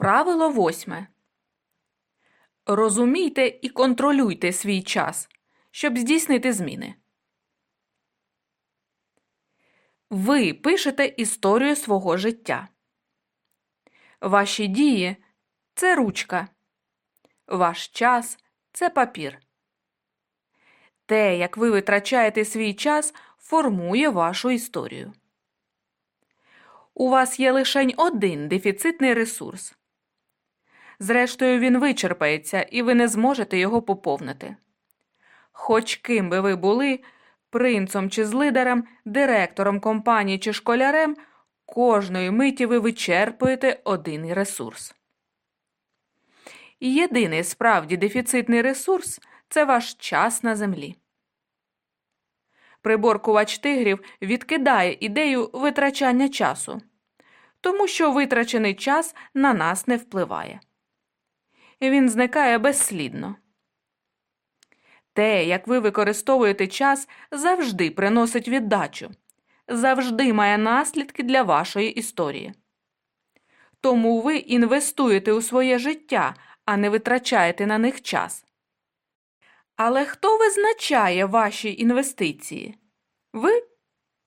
Правило восьме. Розумійте і контролюйте свій час, щоб здійснити зміни. Ви пишете історію свого життя. Ваші дії це ручка. Ваш час це папір. Те, як ви витрачаєте свій час, формує вашу історію. У вас є лише один дефіцитний ресурс. Зрештою, він вичерпається, і ви не зможете його поповнити. Хоч ким би ви були, принцом чи злидарем, директором компанії чи школярем, кожної миті ви вичерпуєте один ресурс. Єдиний справді дефіцитний ресурс це ваш час на землі. Приборкувач тигрів відкидає ідею витрачання часу, тому що витрачений час на нас не впливає. Він зникає безслідно. Те, як ви використовуєте час, завжди приносить віддачу, завжди має наслідки для вашої історії. Тому ви інвестуєте у своє життя, а не витрачаєте на них час. Але хто визначає ваші інвестиції? Ви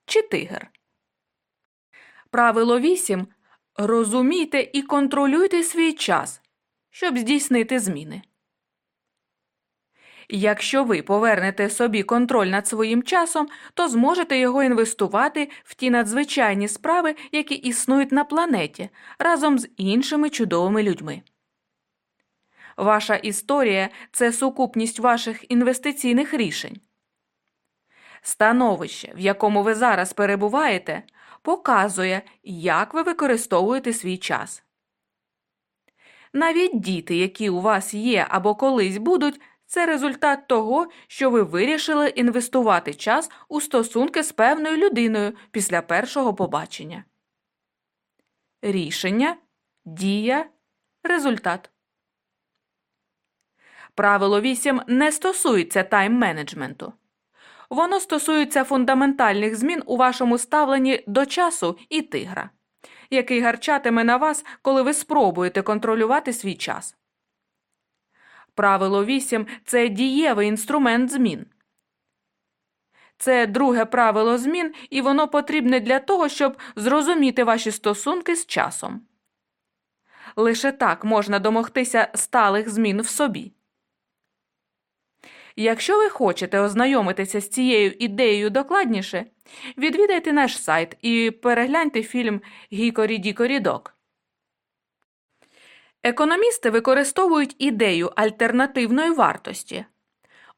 чи тигр? Правило 8. Розумійте і контролюйте свій час, щоб здійснити зміни. Якщо ви повернете собі контроль над своїм часом, то зможете його інвестувати в ті надзвичайні справи, які існують на планеті разом з іншими чудовими людьми. Ваша історія це сукупність ваших інвестиційних рішень. Становище, в якому ви зараз перебуваєте, показує, як ви використовуєте свій час. Навіть діти, які у вас є або колись будуть, це результат того, що ви вирішили інвестувати час у стосунки з певною людиною після першого побачення. Рішення, дія, результат. Правило 8 не стосується тайм-менеджменту. Воно стосується фундаментальних змін у вашому ставленні до часу і тигра, який гарчатиме на вас, коли ви спробуєте контролювати свій час. Правило 8 це дієвий інструмент змін. Це друге правило змін, і воно потрібне для того, щоб зрозуміти ваші стосунки з часом. Лише так можна домогтися сталих змін в собі. Якщо ви хочете ознайомитися з цією ідеєю докладніше, відвідайте наш сайт і перегляньте фільм Гікорі Дікорі Док. Економісти використовують ідею альтернативної вартості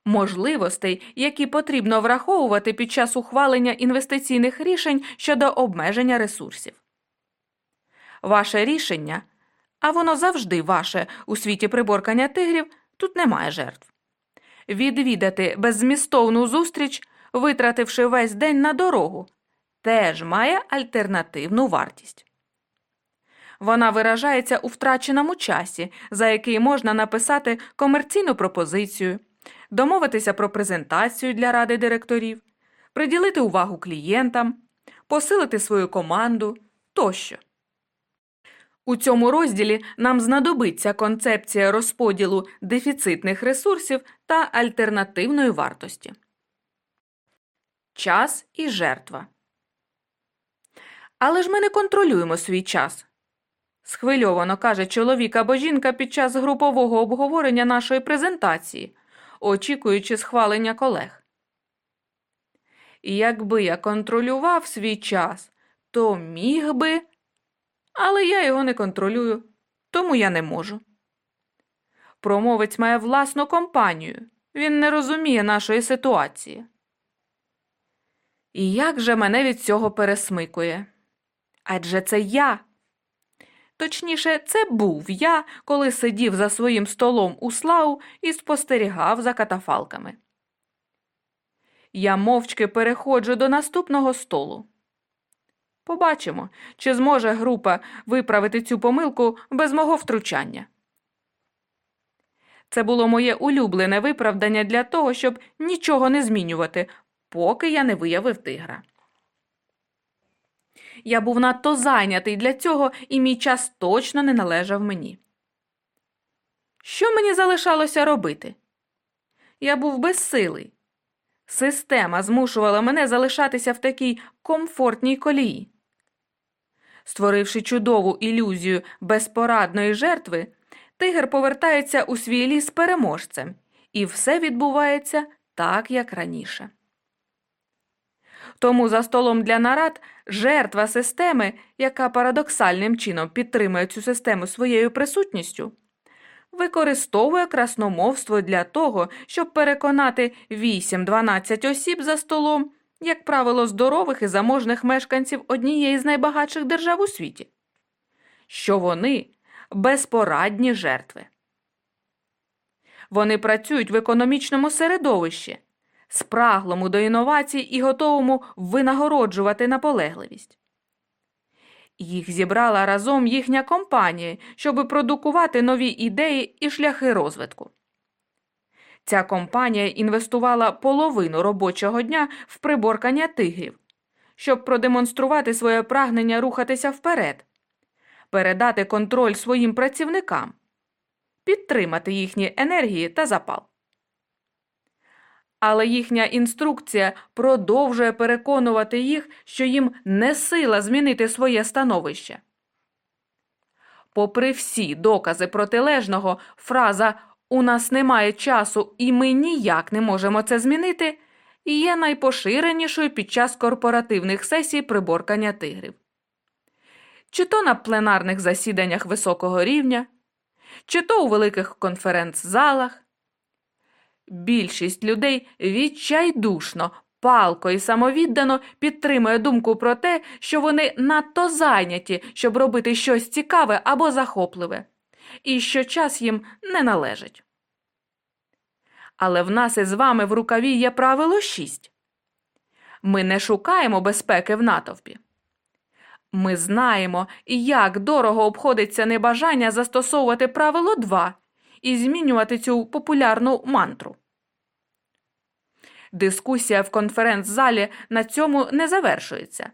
можливостей, які потрібно враховувати під час ухвалення інвестиційних рішень щодо обмеження ресурсів. Ваше рішення, а воно завжди ваше у світі приборкання тигрів, тут немає жертв відвідати беззмістовну зустріч, витративши весь день на дорогу, теж має альтернативну вартість. Вона виражається у втраченому часі, за який можна написати комерційну пропозицію, домовитися про презентацію для ради директорів, приділити увагу клієнтам, посилити свою команду тощо. У цьому розділі нам знадобиться концепція розподілу дефіцитних ресурсів та альтернативної вартості. Час і жертва. Але ж ми не контролюємо свій час. Схвильовано каже чоловік або жінка під час групового обговорення нашої презентації, очікуючи схвалення колег. Якби я контролював свій час, то міг би але я його не контролюю, тому я не можу. Промовець має власну компанію, він не розуміє нашої ситуації. І як же мене від цього пересмикує? Адже це я. Точніше, це був я, коли сидів за своїм столом у славу і спостерігав за катафалками. Я мовчки переходжу до наступного столу. Побачимо, чи зможе група виправити цю помилку без мого втручання. Це було моє улюблене виправдання для того, щоб нічого не змінювати, поки я не виявив тигра. Я був надто зайнятий для цього, і мій час точно не належав мені. Що мені залишалося робити? Я був безсилий. Система змушувала мене залишатися в такій комфортній колії. Створивши чудову ілюзію безпорадної жертви, тигр повертається у свій ліс переможцем, і все відбувається так, як раніше. Тому за столом для нарад жертва системи, яка парадоксальним чином підтримує цю систему своєю присутністю, використовує красномовство для того, щоб переконати 8-12 осіб за столом, як правило, здорових і заможних мешканців однієї з найбагатших держав у світі, що вони безпорадні жертви. Вони працюють в економічному середовищі, спраглому до інновацій і готовому винагороджувати наполегливість. Їх зібрала разом їхня компанія, щоб продукувати нові ідеї і шляхи розвитку. Ця компанія інвестувала половину робочого дня в приборкання тигрів, щоб продемонструвати своє прагнення рухатися вперед, передати контроль своїм працівникам, підтримати їхні енергії та запал. Але їхня інструкція продовжує переконувати їх, що їм не сила змінити своє становище. Попри всі докази протилежного, фраза у нас немає часу, і ми ніяк не можемо це змінити, є найпоширенішою під час корпоративних сесій приборкання тигрів. Чи то на пленарних засіданнях високого рівня, чи то у великих конференц-залах. Більшість людей відчайдушно, палко і самовіддано підтримує думку про те, що вони надто зайняті, щоб робити щось цікаве або захопливе, і що час їм не належить. Але в нас із вами в рукаві є правило 6. Ми не шукаємо безпеки в натовпі. Ми знаємо, як дорого обходиться небажання застосовувати правило 2 і змінювати цю популярну мантру. Дискусія в конференц-залі на цьому не завершується.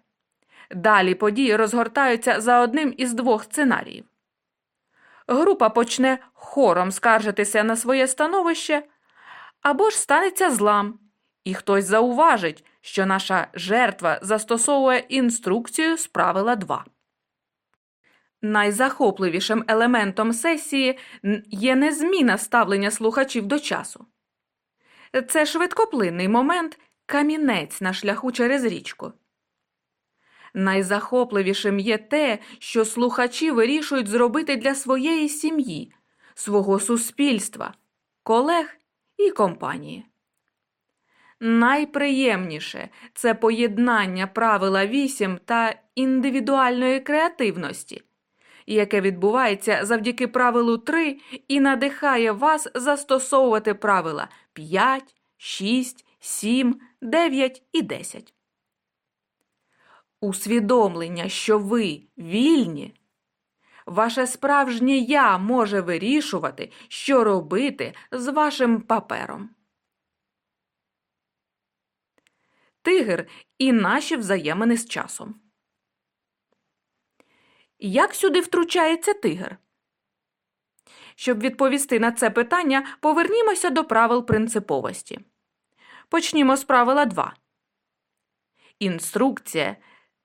Далі події розгортаються за одним із двох сценаріїв. Група почне хором скаржитися на своє становище або ж станеться злам, і хтось зауважить, що наша жертва застосовує інструкцію з правила 2. Найзахопливішим елементом сесії є незміна ставлення слухачів до часу. Це швидкоплинний момент, камінець на шляху через річку. Найзахопливішим є те, що слухачі вирішують зробити для своєї сім'ї, свого суспільства, колег і компанії. Найприємніше це поєднання правила 8 та індивідуальної креативності яке відбувається завдяки правилу 3 і надихає вас застосовувати правила 5, 6, 7, 9 і 10. Усвідомлення, що ви вільні, ваше справжнє я може вирішувати, що робити з вашим папером. Тигр і наші взаємини з часом. Як сюди втручається тигр? Щоб відповісти на це питання, повернімося до правил принциповості. Почнімо з правила 2. Інструкція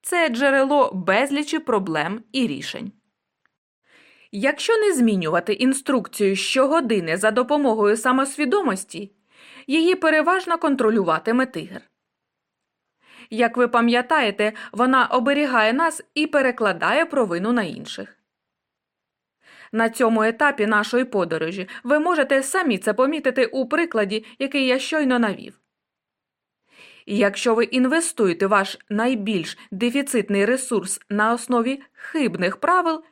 це джерело безлічі проблем і рішень. Якщо не змінювати інструкцію щогодини за допомогою самосвідомості, її переважно контролюватиме тигр. Як ви пам'ятаєте, вона оберігає нас і перекладає провину на інших. На цьому етапі нашої подорожі ви можете самі це помітити у прикладі, який я щойно навів. Якщо ви інвестуєте ваш найбільш дефіцитний ресурс на основі хибних правил,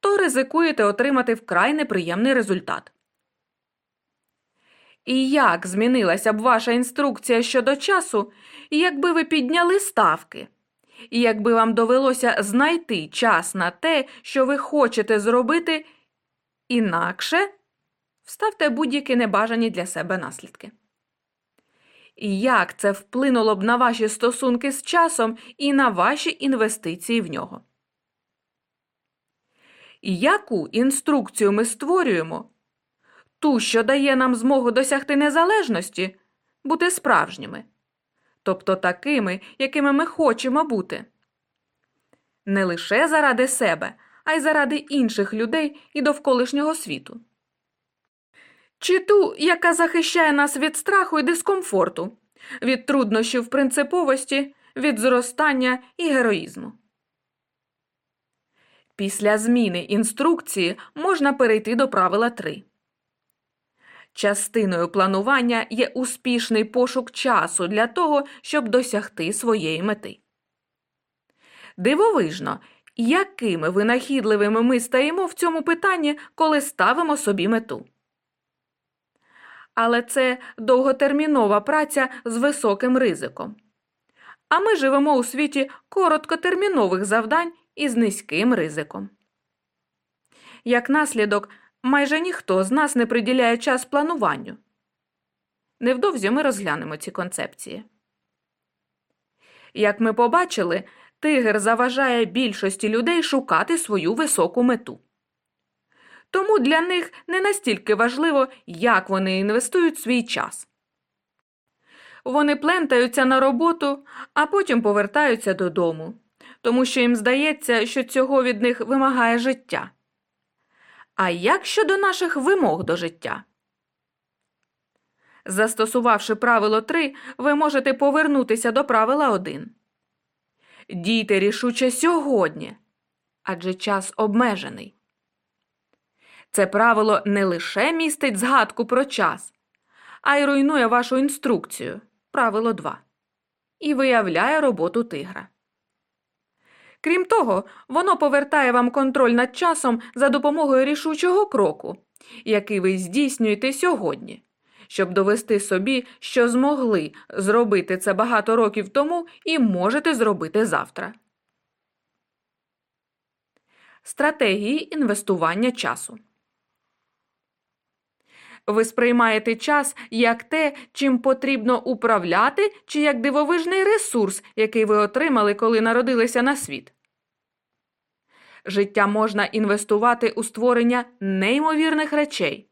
то ризикуєте отримати вкрай неприємний результат. І як змінилася б ваша інструкція щодо часу, якби ви підняли ставки, і якби вам довелося знайти час на те, що ви хочете зробити, інакше вставте будь-які небажані для себе наслідки. Як це вплинуло б на ваші стосунки з часом і на ваші інвестиції в нього. Яку інструкцію ми створюємо? Ту, що дає нам змогу досягти незалежності, бути справжніми, тобто такими, якими ми хочемо бути. Не лише заради себе, а й заради інших людей і довколишнього світу. Чи ту, яка захищає нас від страху і дискомфорту, від труднощів принциповості, від зростання і героїзму. Після зміни інструкції можна перейти до правила 3. Частиною планування є успішний пошук часу для того, щоб досягти своєї мети. Дивовижно, якими винахідливими ми стаємо в цьому питанні, коли ставимо собі мету. Але це довготермінова праця з високим ризиком. А ми живемо у світі короткотермінових завдань із низьким ризиком. Як наслідок, майже ніхто з нас не приділяє час плануванню. Невдовзі ми розглянемо ці концепції. Як ми побачили, тигр заважає більшості людей шукати свою високу мету. Тому для них не настільки важливо, як вони інвестують свій час. Вони плентаються на роботу, а потім повертаються додому, тому що їм здається, що цього від них вимагає життя. А як щодо наших вимог до життя? Застосувавши правило 3, ви можете повернутися до правила 1. Дійте рішуче сьогодні, адже час обмежений. Це правило не лише містить згадку про час, а й руйнує вашу інструкцію правило 2 і виявляє роботу тигра. Крім того, воно повертає вам контроль над часом за допомогою рішучого кроку, який ви здійснюєте сьогодні, щоб довести собі, що змогли зробити це багато років тому і можете зробити завтра. Стратегії інвестування часу. Ви сприймаєте час як те, чим потрібно управляти, чи як дивовижний ресурс, який ви отримали, коли народилися на світ. Життя можна інвестувати у створення неймовірних речей,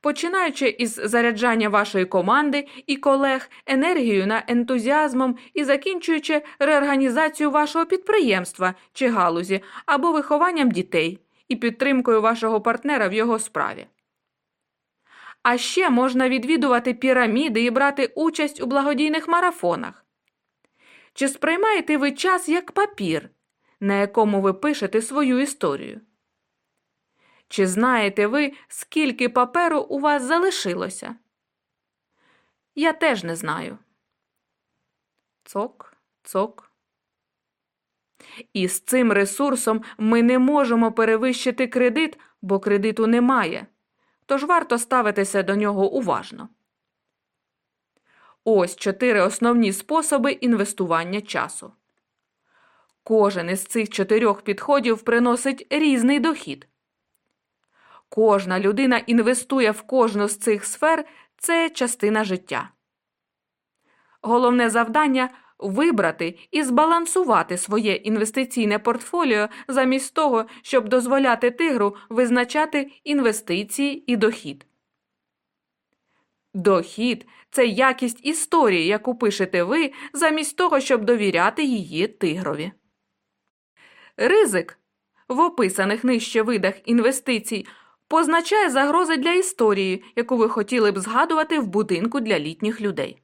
починаючи із заряджання вашої команди і колег енергією на ентузіазмом і закінчуючи реорганізацію вашого підприємства чи галузі або вихованням дітей і підтримкою вашого партнера в його справі. А ще можна відвідувати піраміди і брати участь у благодійних марафонах. Чи сприймаєте ви час як папір, на якому ви пишете свою історію? Чи знаєте ви, скільки паперу у вас залишилося? Я теж не знаю. Цок, цок. І з цим ресурсом ми не можемо перевищити кредит, бо кредиту немає тож варто ставитися до нього уважно. Ось чотири основні способи інвестування часу. Кожен із цих чотирьох підходів приносить різний дохід. Кожна людина інвестує в кожну з цих сфер це частина життя. Головне завдання вибрати і збалансувати своє інвестиційне портфоліо замість того, щоб дозволяти тигру визначати інвестиції і дохід. Дохід це якість історії, яку пишете ви, замість того, щоб довіряти її тигрові. Ризик в описаних нижче видах інвестицій позначає загрози для історії, яку ви хотіли б згадувати в будинку для літніх людей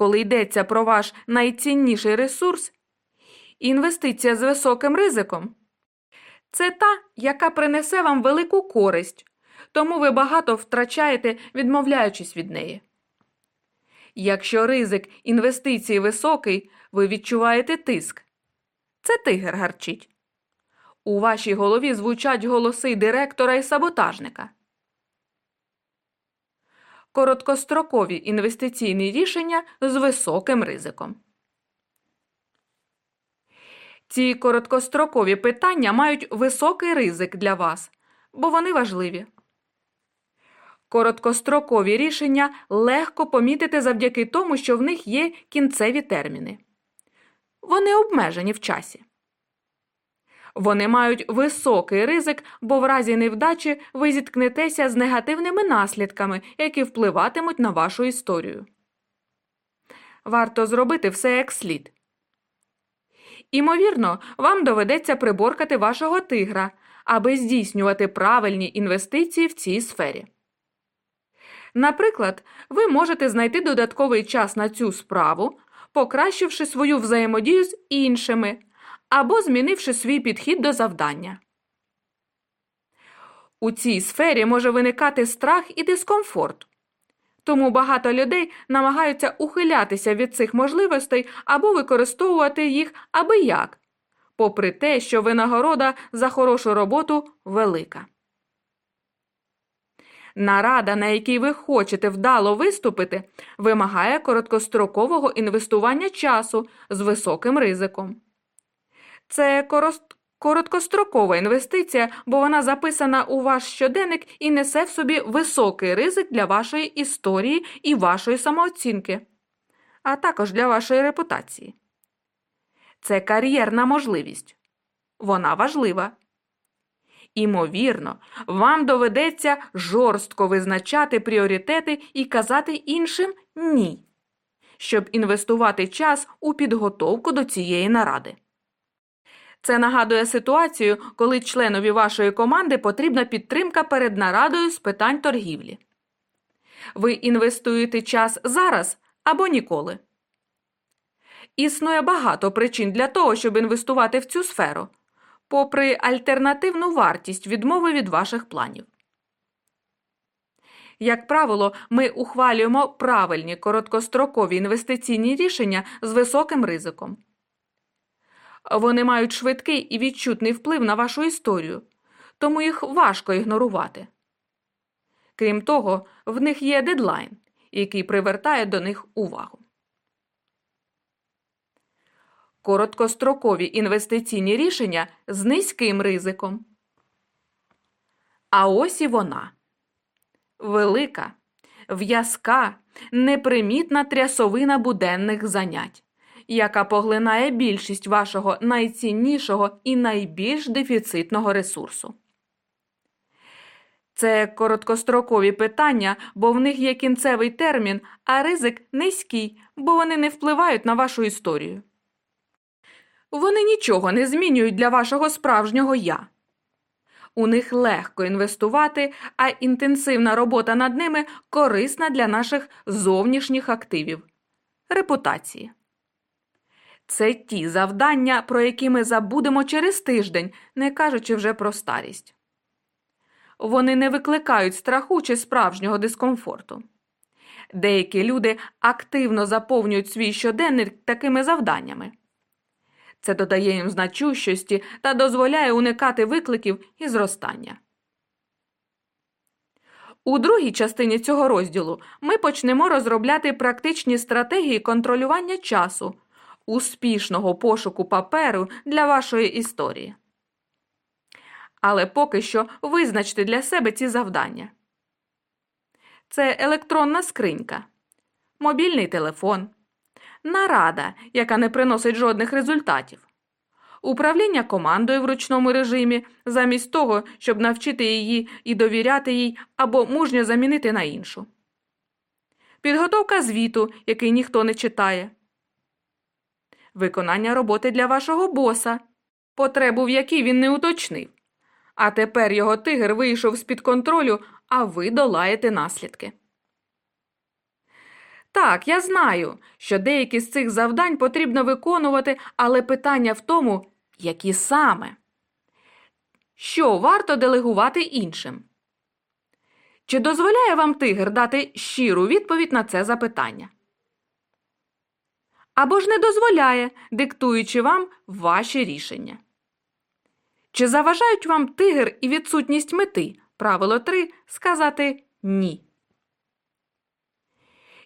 коли йдеться про ваш найцінніший ресурс, інвестиція з високим ризиком це та, яка принесе вам велику користь, тому ви багато втрачаєте, відмовляючись від неї. Якщо ризик інвестиції високий, ви відчуваєте тиск. Це тигр гарчить. У вашій голові звучать голоси директора і саботажника короткострокові інвестиційні рішення з високим ризиком. Ці короткострокові питання мають високий ризик для вас, бо вони важливі. Короткострокові рішення легко помітити завдяки тому, що в них є кінцеві терміни. Вони обмежені в часі. Вони мають високий ризик, бо в разі невдачі ви зіткнетеся з негативними наслідками, які впливатимуть на вашу історію. Варто зробити все як слід. Імовірно, вам доведеться приборкати вашого тигра, аби здійснювати правильні інвестиції в цій сфері. Наприклад, ви можете знайти додатковий час на цю справу, покращивши свою взаємодію з іншими або змінивши свій підхід до завдання. У цій сфері може виникати страх і дискомфорт. Тому багато людей намагаються ухилятися від цих можливостей або використовувати їх аби як, попри те, що винагорода за хорошу роботу велика. Нарада, на якій ви хочете вдало виступити, вимагає короткострокового інвестування часу з високим ризиком. Це короткострокова інвестиція, бо вона записана у ваш щоденник і несе в собі високий ризик для вашої історії і вашої самооцінки, а також для вашої репутації. Це кар'єрна можливість. Вона важлива. Імовірно, вам доведеться жорстко визначати пріоритети і казати іншим ні, щоб інвестувати час у підготовку до цієї наради. Це нагадує ситуацію, коли членові вашої команди потрібна підтримка перед нарадою з питань торгівлі. Ви інвестуєте час зараз або ніколи. Існує багато причин для того, щоб інвестувати в цю сферу, попри альтернативну вартість відмови від ваших планів. Як правило, ми ухвалюємо правильні короткострокові інвестиційні рішення з високим ризиком. Вони мають швидкий і відчутний вплив на вашу історію, тому їх важко ігнорувати. Крім того, в них є дедлайн, який привертає до них увагу. Короткострокові інвестиційні рішення з низьким ризиком. А ось і вона велика, в'язка, непримітна трясовина буденних занять яка поглинає більшість вашого найціннішого і найбільш дефіцитного ресурсу. Це короткострокові питання, бо в них є кінцевий термін, а ризик низький, бо вони не впливають на вашу історію. Вони нічого не змінюють для вашого справжнього я. У них легко інвестувати, а інтенсивна робота над ними корисна для наших зовнішніх активів репутації. Це ті завдання, про які ми забудемо через тиждень, не кажучи вже про старість. Вони не викликають страху чи справжнього дискомфорту. Деякі люди активно заповнюють свій щоденник такими завданнями. Це додає їм значущості та дозволяє уникати викликів і зростання. У другій частині цього розділу ми почнемо розробляти практичні стратегії контролювання часу успішного пошуку паперу для вашої історії. Але поки що визначте для себе ці завдання. Це електронна скринька, мобільний телефон, нарада, яка не приносить жодних результатів, управління командою в ручному режимі, замість того, щоб навчити її і довіряти їй або мужньо замінити на іншу, підготовка звіту, який ніхто не читає виконання роботи для вашого боса, потребу в якій він не уточнив. А тепер його тигр вийшов з під контролю, а ви долаєте наслідки. Так, я знаю, що деякі з цих завдань потрібно виконувати, але питання в тому, які саме. Що варто делегувати іншим? Чи дозволяє вам тигр дати щиру відповідь на це запитання? Або ж не дозволяє, диктуючи вам ваші рішення. Чи заважають вам тигр і відсутність мети правило 3 сказати ні.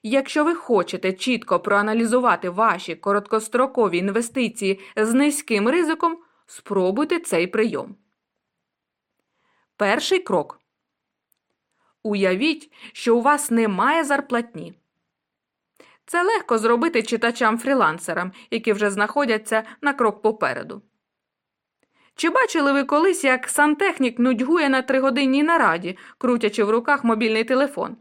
Якщо ви хочете чітко проаналізувати ваші короткострокові інвестиції з низьким ризиком, спробуйте цей прийом. Перший крок. Уявіть, що у вас немає зарплатні. Це легко зробити читачам-фрілансерам, які вже знаходяться на крок попереду. Чи бачили ви колись, як сантехнік нудьгує на тригодинній нараді, крутячи в руках мобільний телефон?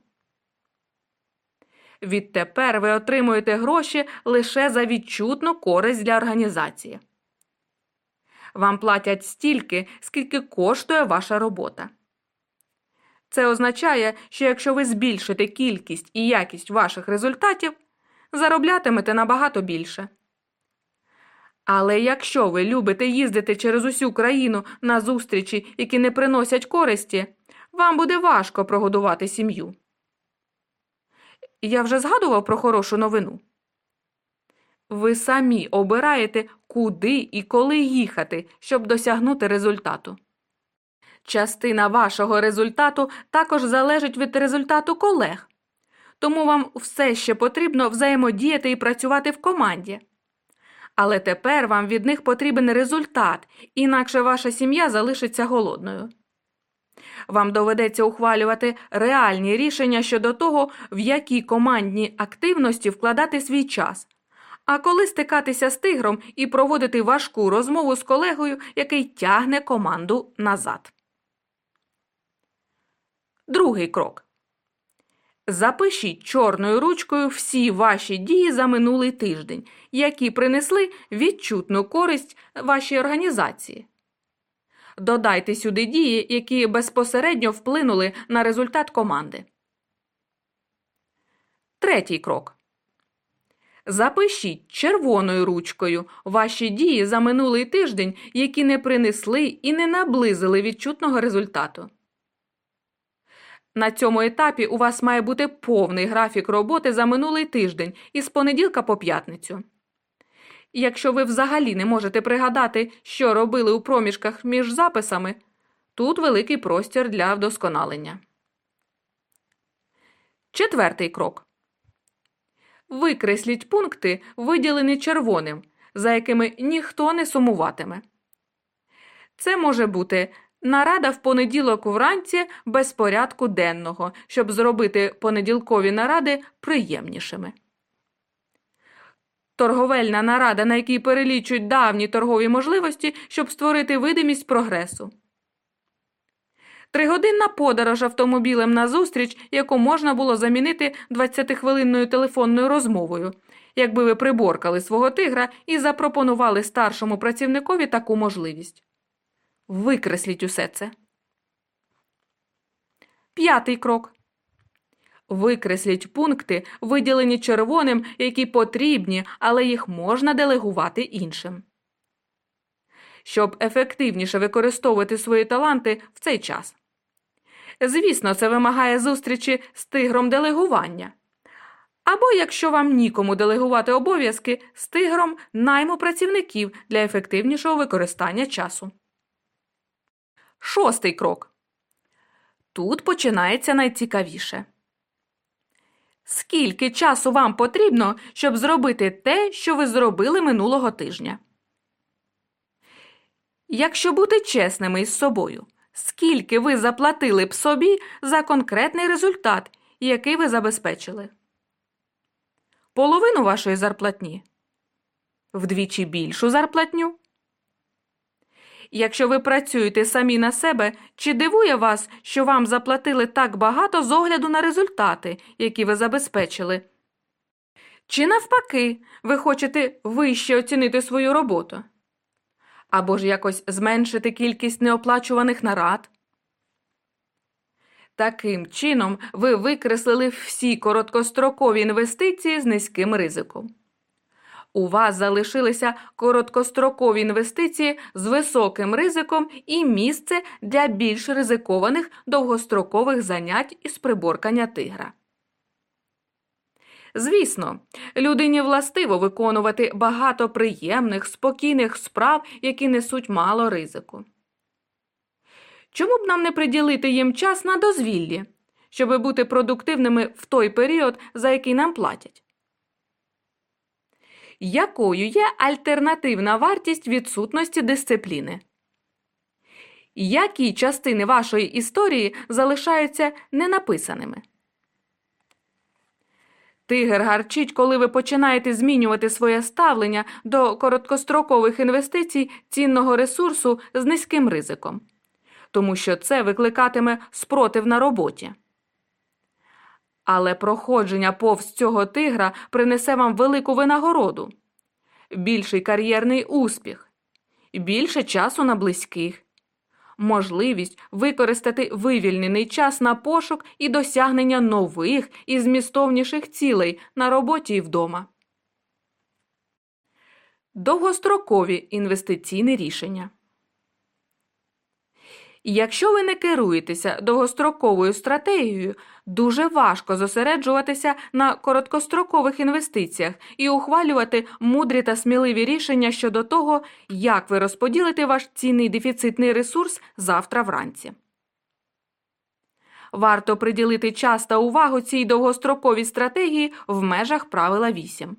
Відтепер ви отримуєте гроші лише за відчутну користь для організації. Вам платять стільки, скільки коштує ваша робота. Це означає, що якщо ви збільшите кількість і якість ваших результатів, зароблятимете набагато більше. Але якщо ви любите їздити через усю країну на зустрічі, які не приносять користі, вам буде важко прогодувати сім'ю. Я вже згадував про хорошу новину. Ви самі обираєте, куди і коли їхати, щоб досягнути результату. Частина вашого результату також залежить від результату колег, тому вам все ще потрібно взаємодіяти і працювати в команді. Але тепер вам від них потрібен результат, інакше ваша сім'я залишиться голодною. Вам доведеться ухвалювати реальні рішення щодо того, в які командні активності вкладати свій час, а коли стикатися з тигром і проводити важку розмову з колегою, який тягне команду назад. Другий крок. Запишіть чорною ручкою всі ваші дії за минулий тиждень, які принесли відчутну користь вашій організації. Додайте сюди дії, які безпосередньо вплинули на результат команди. Третій крок. Запишіть червоною ручкою ваші дії за минулий тиждень, які не принесли і не наблизили відчутного результату. На цьому етапі у вас має бути повний графік роботи за минулий тиждень із понеділка по п'ятницю. Якщо ви взагалі не можете пригадати, що робили у проміжках між записами, тут великий простір для вдосконалення. Четвертий крок. Викресліть пункти, виділені червоним, за якими ніхто не сумуватиме. Це може бути нарада в понеділок вранці без порядку денного, щоб зробити понеділкові наради приємнішими. Торговельна нарада, на якій перелічують давні торгові можливості, щоб створити видимість прогресу. Тригодинна подорож автомобілем на зустріч, яку можна було замінити 20-хвилинною телефонною розмовою, якби ви приборкали свого тигра і запропонували старшому працівникові таку можливість. Викресліть усе це. П'ятий крок. Викресліть пункти, виділені червоним, які потрібні, але їх можна делегувати іншим. Щоб ефективніше використовувати свої таланти в цей час. Звісно, це вимагає зустрічі з тигром делегування. Або, якщо вам нікому делегувати обов'язки, з тигром найму працівників для ефективнішого використання часу. Шостий крок. Тут починається найцікавіше. Скільки часу вам потрібно, щоб зробити те, що ви зробили минулого тижня? Якщо бути чесними із собою, скільки ви заплатили б собі за конкретний результат, який ви забезпечили? Половину вашої зарплатні? Вдвічі більшу зарплатню? Якщо ви працюєте самі на себе, чи дивує вас, що вам заплатили так багато з огляду на результати, які ви забезпечили? Чи навпаки, ви хочете вище оцінити свою роботу? Або ж якось зменшити кількість неоплачуваних нарад? Таким чином, ви викреслили всі короткострокові інвестиції з низьким ризиком. У вас залишилися короткострокові інвестиції з високим ризиком і місце для більш ризикованих довгострокових занять із приборкання тигра. Звісно, людині властиво виконувати багато приємних, спокійних справ, які несуть мало ризику. Чому б нам не приділити їм час на дозвіллі, щоб бути продуктивними в той період, за який нам платять? Якою є альтернативна вартість відсутності дисципліни? Які частини вашої історії залишаються ненаписаними? Тигр гарчить, коли ви починаєте змінювати своє ставлення до короткострокових інвестицій цінного ресурсу з низьким ризиком, тому що це викликатиме спротив на роботі. Але проходження повз цього тигра принесе вам велику винагороду, більший кар'єрний успіх, більше часу на близьких, можливість використати вивільнений час на пошук і досягнення нових і змістовніших цілей на роботі і вдома. Довгострокові інвестиційні рішення. Якщо ви не керуєтеся довгостроковою стратегією, дуже важко зосереджуватися на короткострокових інвестиціях і ухвалювати мудрі та сміливі рішення щодо того, як ви розподілите ваш цінний дефіцитний ресурс завтра вранці. Варто приділити час та увагу цій довгостроковій стратегії в межах правила 8.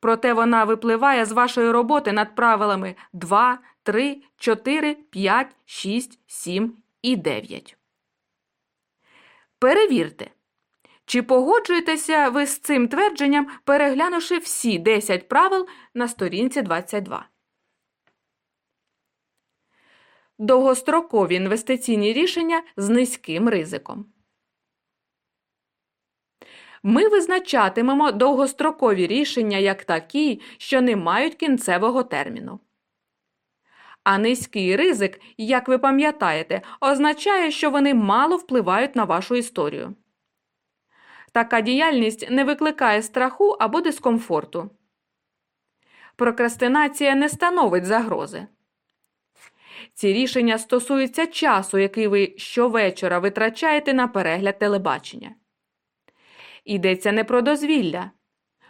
Проте вона випливає з вашої роботи над правилами 2, 3, 4, 5, 6, 7 і 9. Перевірте, чи погоджуєтеся ви з цим твердженням, переглянувши всі 10 правил на сторінці 22. Довгострокові інвестиційні рішення з низьким ризиком. Ми визначатимемо довгострокові рішення як такі, що не мають кінцевого терміну. А низький ризик, як ви пам'ятаєте, означає, що вони мало впливають на вашу історію. Така діяльність не викликає страху або дискомфорту. Прокрастинація не становить загрози. Ці рішення стосуються часу, який ви щовечора витрачаєте на перегляд телебачення. Йдеться не про дозвілля.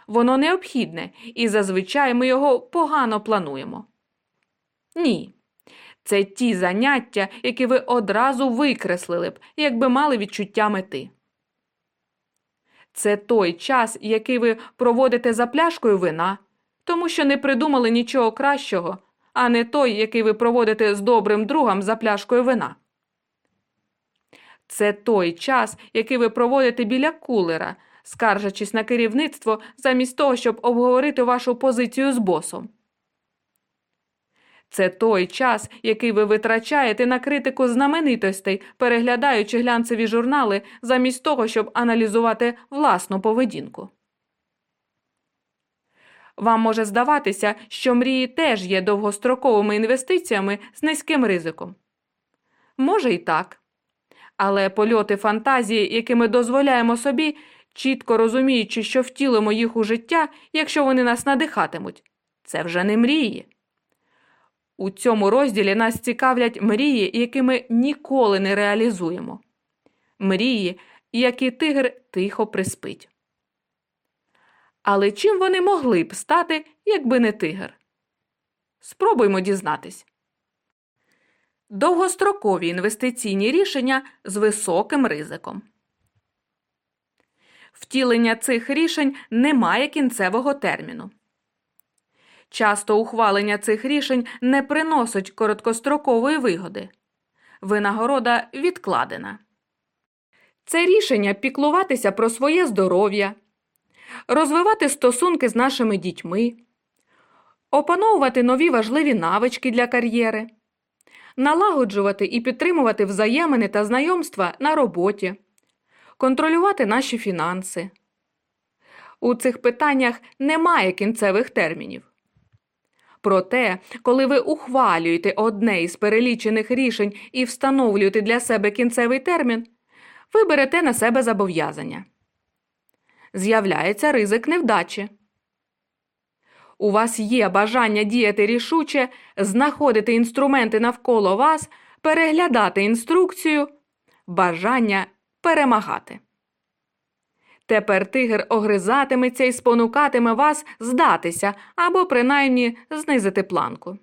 Воно необхідне, і зазвичай ми його погано плануємо. Ні. Це ті заняття, які ви одразу викреслили б, якби мали відчуття мети. Це той час, який ви проводите за пляшкою вина, тому що не придумали нічого кращого, а не той, який ви проводите з добрим другом за пляшкою вина. Це той час, який ви проводите біля кулера, скаржачись на керівництво замість того, щоб обговорити вашу позицію з босом. Це той час, який ви витрачаєте на критику знаменитостей, переглядаючи глянцеві журнали, замість того, щоб аналізувати власну поведінку. Вам може здаватися, що мрії теж є довгостроковими інвестиціями з низьким ризиком. Може і так. Але польоти фантазії, які ми дозволяємо собі, чітко розуміючи, що втілимо їх у життя, якщо вони нас надихатимуть, це вже не мрії. У цьому розділі нас цікавлять мрії, які ми ніколи не реалізуємо. Мрії, які тигр тихо приспить. Але чим вони могли б стати, якби не тигр? Спробуймо дізнатись. Довгострокові інвестиційні рішення з високим ризиком. Втілення цих рішень не має кінцевого терміну. Часто ухвалення цих рішень не приносить короткострокової вигоди. Винагорода відкладена. Це рішення піклуватися про своє здоров'я, розвивати стосунки з нашими дітьми, опановувати нові важливі навички для кар'єри, налагоджувати і підтримувати взаємини та знайомства на роботі, контролювати наші фінанси. У цих питаннях немає кінцевих термінів. Проте, коли ви ухвалюєте одне із перелічених рішень і встановлюєте для себе кінцевий термін, ви берете на себе зобов'язання. З'являється ризик невдачі. У вас є бажання діяти рішуче, знаходити інструменти навколо вас, переглядати інструкцію, бажання перемагати. Тепер тигр огризатиметься і спонукатиме вас здатися або принаймні знизити планку.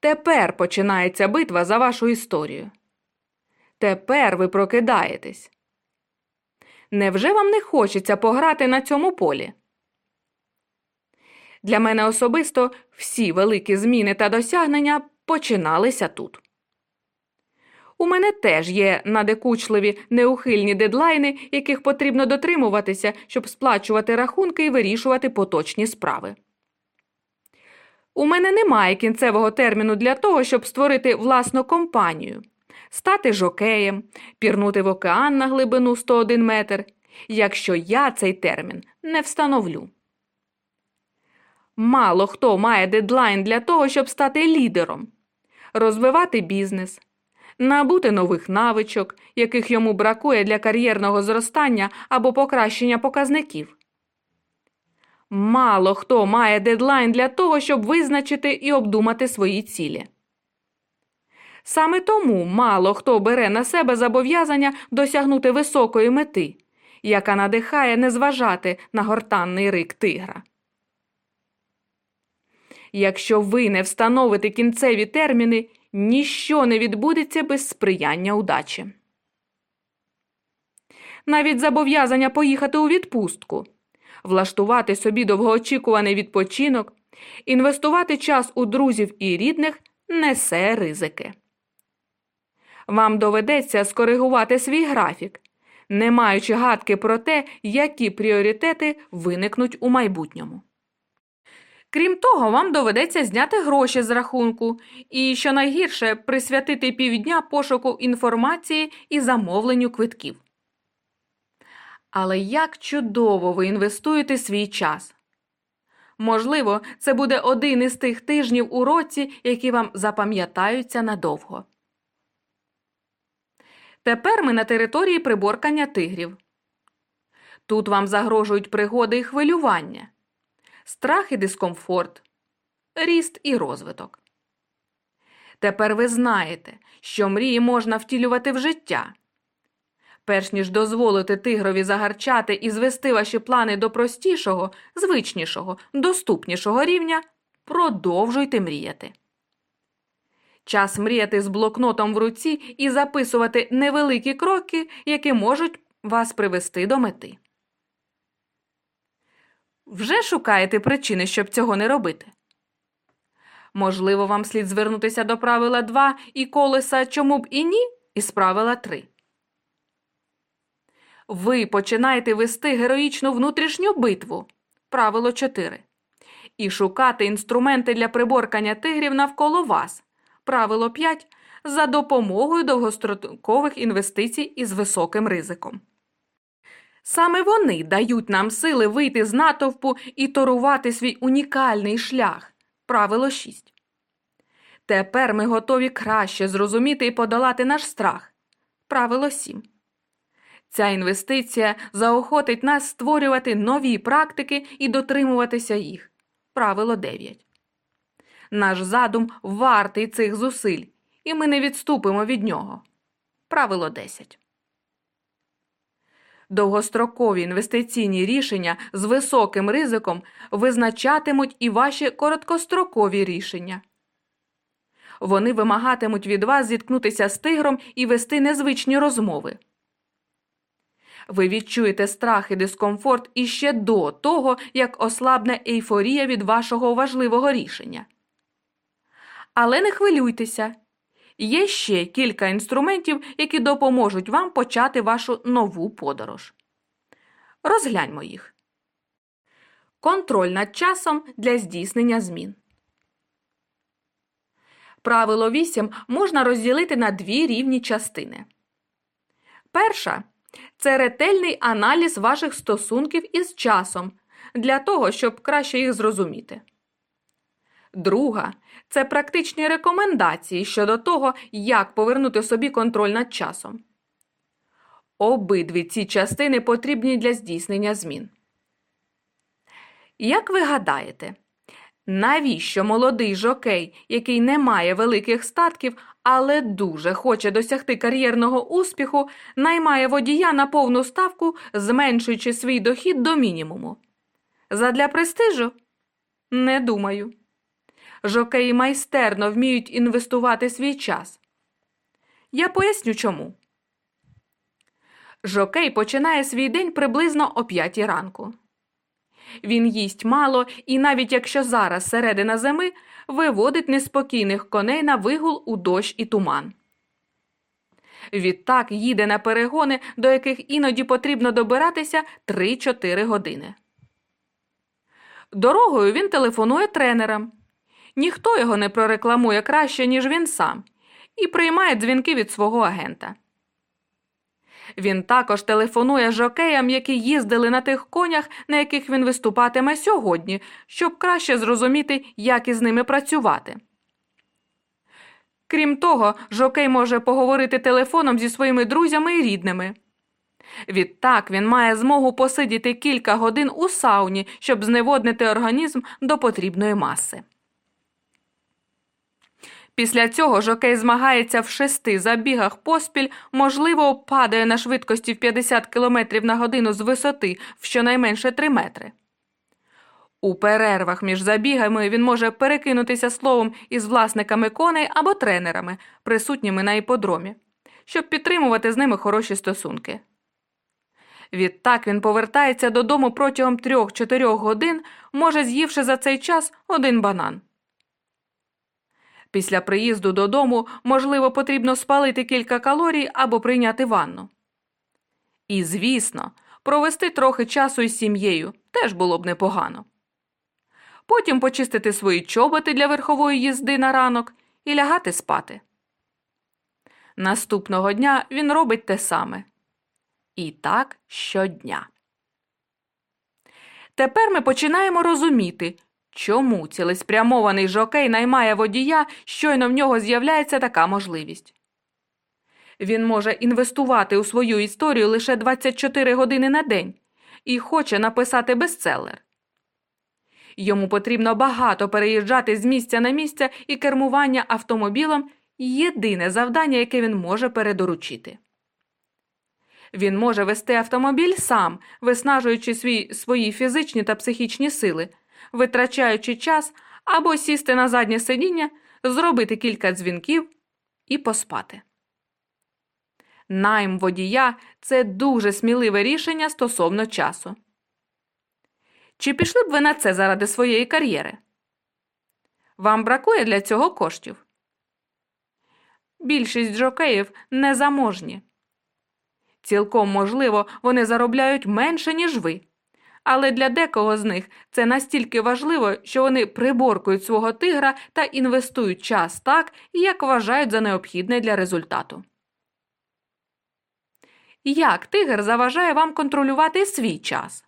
Тепер починається битва за вашу історію. Тепер ви прокидаєтесь. Невже вам не хочеться пограти на цьому полі? Для мене особисто всі великі зміни та досягнення починалися тут. У мене теж є надекучливі неухильні дедлайни, яких потрібно дотримуватися, щоб сплачувати рахунки і вирішувати поточні справи. У мене немає кінцевого терміну для того, щоб створити власну компанію, стати жокеєм, пірнути в океан на глибину 101 метр, якщо я цей термін не встановлю. Мало хто має дедлайн для того, щоб стати лідером, розвивати бізнес, набути нових навичок, яких йому бракує для кар'єрного зростання або покращення показників. Мало хто має дедлайн для того, щоб визначити і обдумати свої цілі. Саме тому мало хто бере на себе зобов'язання досягнути високої мети, яка надихає не зважати на гортанний рик тигра. Якщо ви не встановите кінцеві терміни, ніщо не відбудеться без сприяння удачі. Навіть зобов'язання поїхати у відпустку, влаштувати собі довгоочікуваний відпочинок, інвестувати час у друзів і рідних несе ризики. Вам доведеться скоригувати свій графік, не маючи гадки про те, які пріоритети виникнуть у майбутньому. Крім того, вам доведеться зняти гроші з рахунку і, що найгірше, присвятити півдня пошуку інформації і замовленню квитків. Але як чудово ви інвестуєте свій час. Можливо, це буде один із тих тижнів у році, які вам запам'ятаються надовго. Тепер ми на території приборкання тигрів. Тут вам загрожують пригоди і хвилювання страх і дискомфорт, ріст і розвиток. Тепер ви знаєте, що мрії можна втілювати в життя. Перш ніж дозволити тигрові загарчати і звести ваші плани до простішого, звичнішого, доступнішого рівня, продовжуйте мріяти. Час мріяти з блокнотом в руці і записувати невеликі кроки, які можуть вас привести до мети. Вже шукаєте причини, щоб цього не робити? Можливо, вам слід звернутися до правила 2 і колеса чому б і ні, із правила 3. Ви починаєте вести героїчну внутрішню битву правило 4. І шукати інструменти для приборкання тигрів навколо вас правило 5 за допомогою довгострокових інвестицій із високим ризиком. Саме вони дають нам сили вийти з натовпу і торувати свій унікальний шлях. Правило 6. Тепер ми готові краще зрозуміти і подолати наш страх. Правило 7. Ця інвестиція заохотить нас створювати нові практики і дотримуватися їх. Правило 9. Наш задум вартий цих зусиль, і ми не відступимо від нього. Правило 10. Довгострокові інвестиційні рішення з високим ризиком визначатимуть і ваші короткострокові рішення. Вони вимагатимуть від вас зіткнутися з тигром і вести незвичні розмови. Ви відчуєте страх і дискомфорт іще до того, як ослабне ейфорія від вашого важливого рішення. Але не хвилюйтеся. Є ще кілька інструментів, які допоможуть вам почати вашу нову подорож. Розгляньмо їх. Контроль над часом для здійснення змін. Правило 8 можна розділити на дві рівні частини. Перша це ретельний аналіз ваших стосунків із часом для того, щоб краще їх зрозуміти. Друга це практичні рекомендації щодо того, як повернути собі контроль над часом. Обидві ці частини потрібні для здійснення змін. Як ви гадаєте, навіщо молодий жокей, який не має великих статків, але дуже хоче досягти кар'єрного успіху, наймає водія на повну ставку, зменшуючи свій дохід до мінімуму? Задля престижу? Не думаю жокеї майстерно вміють інвестувати свій час. Я поясню чому. Жокей починає свій день приблизно о п'ятій ранку. Він їсть мало, і навіть якщо зараз середина зими, виводить неспокійних коней на вигул у дощ і туман. Відтак їде на перегони, до яких іноді потрібно добиратися 3-4 години. Дорогою він телефонує тренерам. Ніхто його не прорекламує краще, ніж він сам, і приймає дзвінки від свого агента. Він також телефонує жокеям, які їздили на тих конях, на яких він виступатиме сьогодні, щоб краще зрозуміти, як із ними працювати. Крім того, жокей може поговорити телефоном зі своїми друзями і рідними. Відтак він має змогу посидіти кілька годин у сауні, щоб зневоднити організм до потрібної маси. Після цього жокей змагається в шести забігах поспіль, можливо, падає на швидкості в 50 км на годину з висоти в щонайменше 3 метри. У перервах між забігами він може перекинутися словом із власниками коней або тренерами, присутніми на іподромі, щоб підтримувати з ними хороші стосунки. Відтак він повертається додому протягом 3-4 годин, може з'ївши за цей час один банан. Після приїзду додому, можливо, потрібно спалити кілька калорій або прийняти ванну. І, звісно, провести трохи часу із сім'єю теж було б непогано. Потім почистити свої чоботи для верхової їзди на ранок і лягати спати. Наступного дня він робить те саме. І так щодня. Тепер ми починаємо розуміти, чому цілеспрямований жокей наймає водія, щойно в нього з'являється така можливість. Він може інвестувати у свою історію лише 24 години на день і хоче написати бестселер. Йому потрібно багато переїжджати з місця на місце і кермування автомобілем єдине завдання, яке він може передоручити. Він може вести автомобіль сам, виснажуючи свій, свої фізичні та психічні сили, витрачаючи час або сісти на заднє сидіння, зробити кілька дзвінків і поспати. Найм водія це дуже сміливе рішення стосовно часу. Чи пішли б ви на це заради своєї кар'єри? Вам бракує для цього коштів? Більшість жокеїв незаможні. Цілком можливо, вони заробляють менше, ніж ви. Але для декого з них це настільки важливо, що вони приборкують свого тигра та інвестують час так, як вважають за необхідне для результату. Як тигр заважає вам контролювати свій час?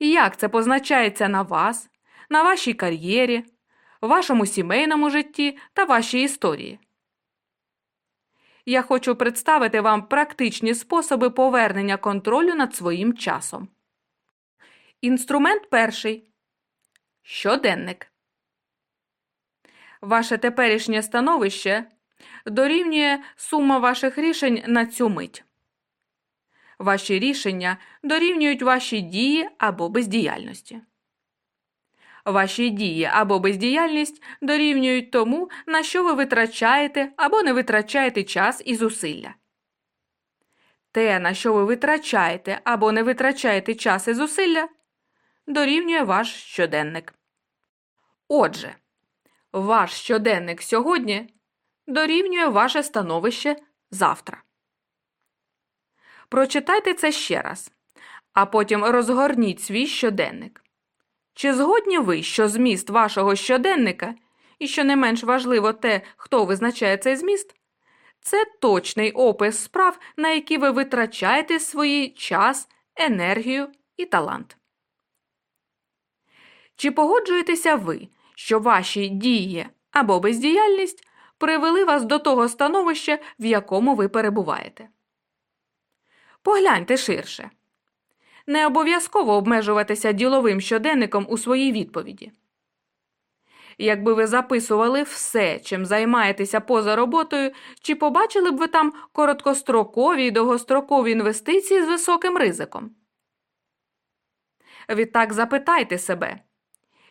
Як це позначається на вас, на вашій кар'єрі, вашому сімейному житті та вашій історії? Я хочу представити вам практичні способи повернення контролю над своїм часом. Інструмент перший щоденник. Ваше теперішнє становище дорівнює сума ваших рішень на цю мить. Ваші рішення дорівнюють ваші дії або бездіяльності. Ваші дії або бездіяльність дорівнюють тому, на що ви витрачаєте або не витрачаєте час і зусилля. Те, на що ви витрачаєте або не витрачаєте час і зусилля, дорівнює ваш щоденник. Отже, ваш щоденник сьогодні дорівнює ваше становище завтра. Прочитайте це ще раз, а потім розгорніть свій щоденник. Чи згодні ви, що зміст вашого щоденника, і що не менш важливо те, хто визначає цей зміст, це точний опис справ, на які ви витрачаєте свій час, енергію і талант. Чи погоджуєтеся ви, що ваші дії або бездіяльність привели вас до того становища, в якому ви перебуваєте? Погляньте ширше. Не обов'язково обмежуватися діловим щоденником у своїй відповіді. Якби ви записували все, чим займаєтеся поза роботою, чи побачили б ви там короткострокові і довгострокові інвестиції з високим ризиком? Відтак запитайте себе,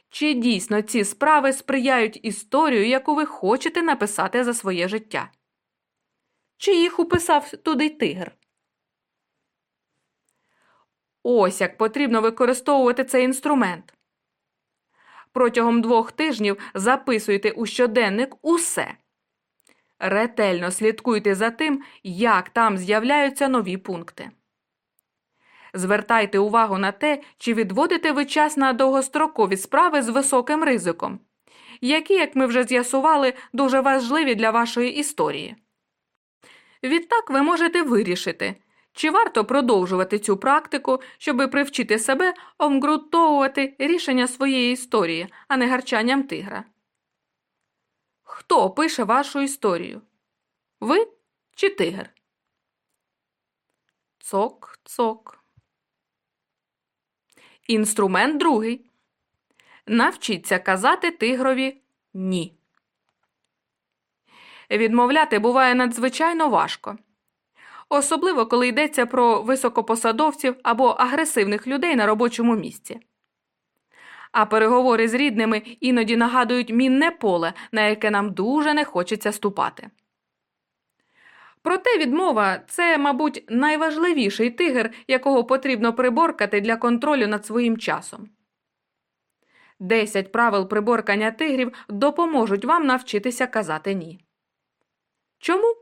чи дійсно ці справи сприяють історію, яку ви хочете написати за своє життя? Чи їх уписав туди тигр? Ось як потрібно використовувати цей інструмент. Протягом двох тижнів записуйте у щоденник усе. Ретельно слідкуйте за тим, як там з'являються нові пункти. Звертайте увагу на те, чи відводите ви час на довгострокові справи з високим ризиком, які, як ми вже з'ясували, дуже важливі для вашої історії. Відтак ви можете вирішити, чи варто продовжувати цю практику, щоби привчити себе обґрунтовувати рішення своєї історії, а не гарчанням тигра. Хто пише вашу історію? Ви чи тигр? Цок, цок. Інструмент другий. Навчіться казати тигрові ні. Відмовляти буває надзвичайно важко. Особливо, коли йдеться про високопосадовців або агресивних людей на робочому місці. А переговори з рідними іноді нагадують мінне поле, на яке нам дуже не хочеться ступати. Проте відмова це, мабуть, найважливіший тигр, якого потрібно приборкати для контролю над своїм часом. Десять правил приборкання тигрів допоможуть вам навчитися казати ні. Чому?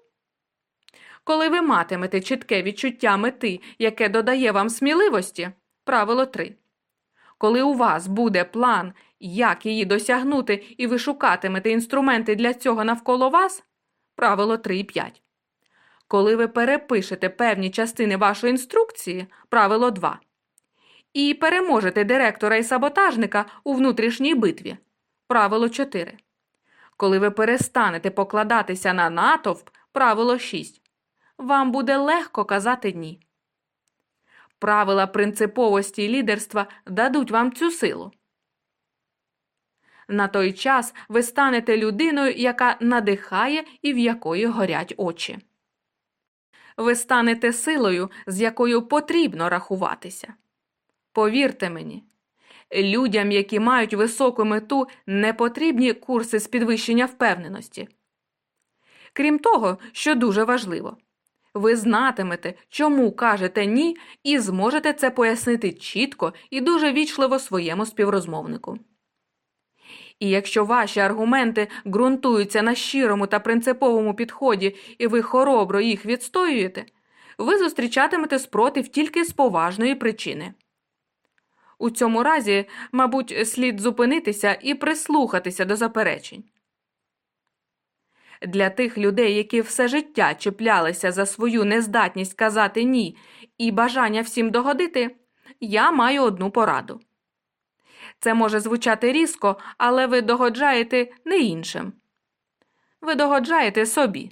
Коли ви матимете чітке відчуття мети, яке додає вам сміливості, правило 3. Коли у вас буде план, як її досягнути, і ви шукатимете інструменти для цього навколо вас, правило 3 і 5. Коли ви перепишете певні частини вашої інструкції, правило 2. І переможете директора і саботажника у внутрішній битві, правило 4. Коли ви перестанете покладатися на натовп, правило 6 вам буде легко казати ні. Правила принциповості і лідерства дадуть вам цю силу. На той час ви станете людиною, яка надихає і в якої горять очі. Ви станете силою, з якою потрібно рахуватися. Повірте мені, людям, які мають високу мету, не потрібні курси з підвищення впевненості. Крім того, що дуже важливо, ви знатимете, чому кажете ні, і зможете це пояснити чітко і дуже вічливо своєму співрозмовнику. І якщо ваші аргументи ґрунтуються на щирому та принциповому підході, і ви хоробро їх відстоюєте, ви зустрічатимете спротив тільки з поважної причини. У цьому разі, мабуть, слід зупинитися і прислухатися до заперечень. Для тих людей, які все життя чіплялися за свою нездатність казати ні і бажання всім догодити, я маю одну пораду. Це може звучати різко, але ви догоджаєте не іншим. Ви догоджаєте собі.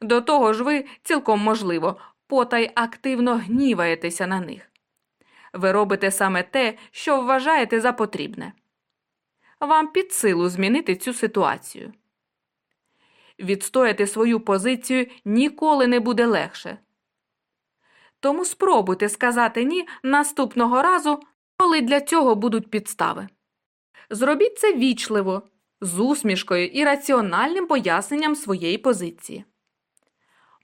До того ж, ви цілком можливо потай активно гніваєтеся на них. Ви робите саме те, що вважаєте за потрібне. Вам під силу змінити цю ситуацію. Відстояти свою позицію ніколи не буде легше. Тому спробуйте сказати ні наступного разу, коли для цього будуть підстави. Зробіть це вічливо, з усмішкою і раціональним поясненням своєї позиції.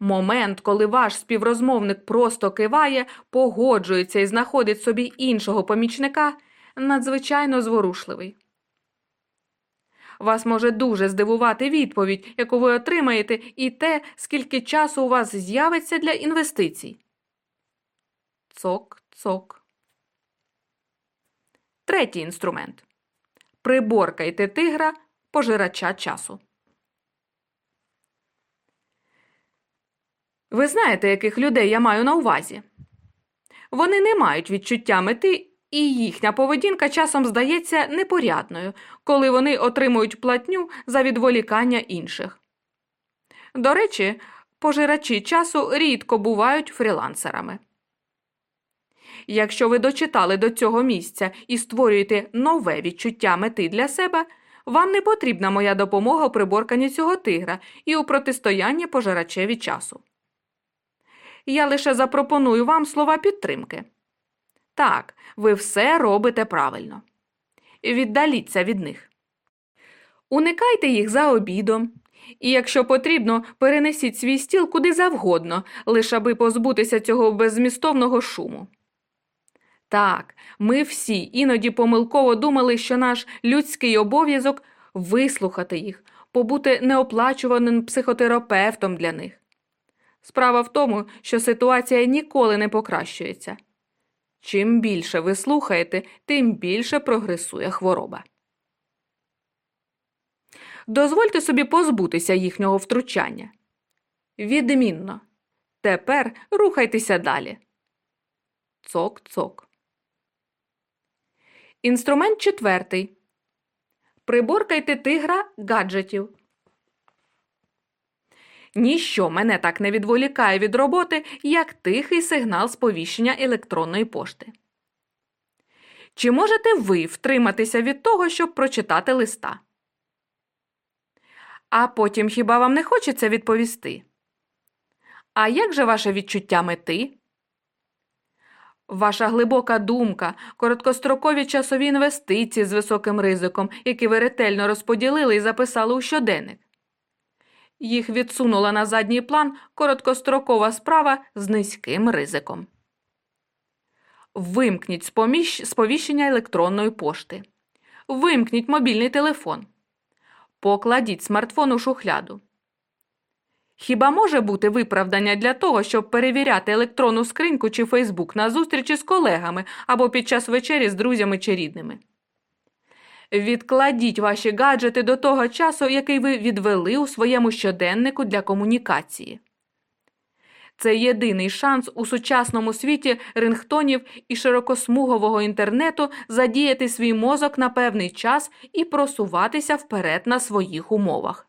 Момент, коли ваш співрозмовник просто киває, погоджується і знаходить собі іншого помічника, надзвичайно зворушливий. Вас може дуже здивувати відповідь, яку ви отримаєте, і те, скільки часу у вас з'явиться для інвестицій. Цок, цок. Третій інструмент. Приборкайте тигра пожирача часу. Ви знаєте, яких людей я маю на увазі? Вони не мають відчуття мети, і їхня поведінка часом здається непорядною, коли вони отримують платню за відволікання інших. До речі, пожирачі часу рідко бувають фрілансерами. Якщо ви дочитали до цього місця і створюєте нове відчуття мети для себе, вам не потрібна моя допомога у приборканні цього тигра і у протистоянні пожирачеві часу. Я лише запропоную вам слова підтримки. Так, ви все робите правильно. Віддаліться від них. Уникайте їх за обідом. І, якщо потрібно, перенесіть свій стіл куди завгодно, лише аби позбутися цього беззмістовного шуму. Так, ми всі іноді помилково думали, що наш людський обов'язок вислухати їх, побути неоплачуваним психотерапевтом для них. Справа в тому, що ситуація ніколи не покращується. Чим більше ви слухаєте, тим більше прогресує хвороба. Дозвольте собі позбутися їхнього втручання. Відмінно. Тепер рухайтеся далі. Цок-цок. Інструмент четвертий. Приборкайте тигра гаджетів. Ніщо мене так не відволікає від роботи, як тихий сигнал сповіщення електронної пошти. Чи можете ви втриматися від того, щоб прочитати листа? А потім хіба вам не хочеться відповісти? А як же ваше відчуття мети? Ваша глибока думка, короткострокові часові інвестиції з високим ризиком, які ви ретельно розподілили і записали у щоденник. Їх відсунула на задній план короткострокова справа з низьким ризиком. Вимкніть сповіщення електронної пошти. Вимкніть мобільний телефон. Покладіть смартфон у шухляду. Хіба може бути виправдання для того, щоб перевіряти електронну скриньку чи Фейсбук на зустрічі з колегами або під час вечері з друзями чи рідними? Відкладіть ваші гаджети до того часу, який ви відвели у своєму щоденнику для комунікації. Це єдиний шанс у сучасному світі рингтонів і широкосмугового інтернету задіяти свій мозок на певний час і просуватися вперед на своїх умовах.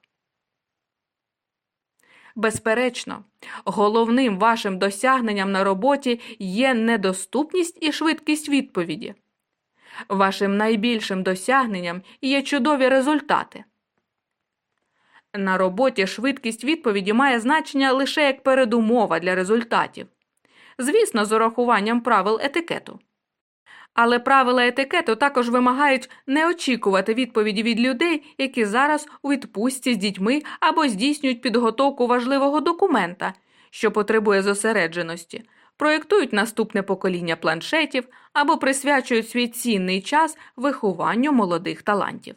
Безперечно, головним вашим досягненням на роботі є недоступність і швидкість відповіді. Вашим найбільшим досягненням є чудові результати. На роботі швидкість відповіді має значення лише як передумова для результатів. Звісно, з урахуванням правил етикету. Але правила етикету також вимагають не очікувати відповіді від людей, які зараз у відпустці з дітьми або здійснюють підготовку важливого документа, що потребує зосередженості, проєктують наступне покоління планшетів або присвячують свій цінний час вихованню молодих талантів.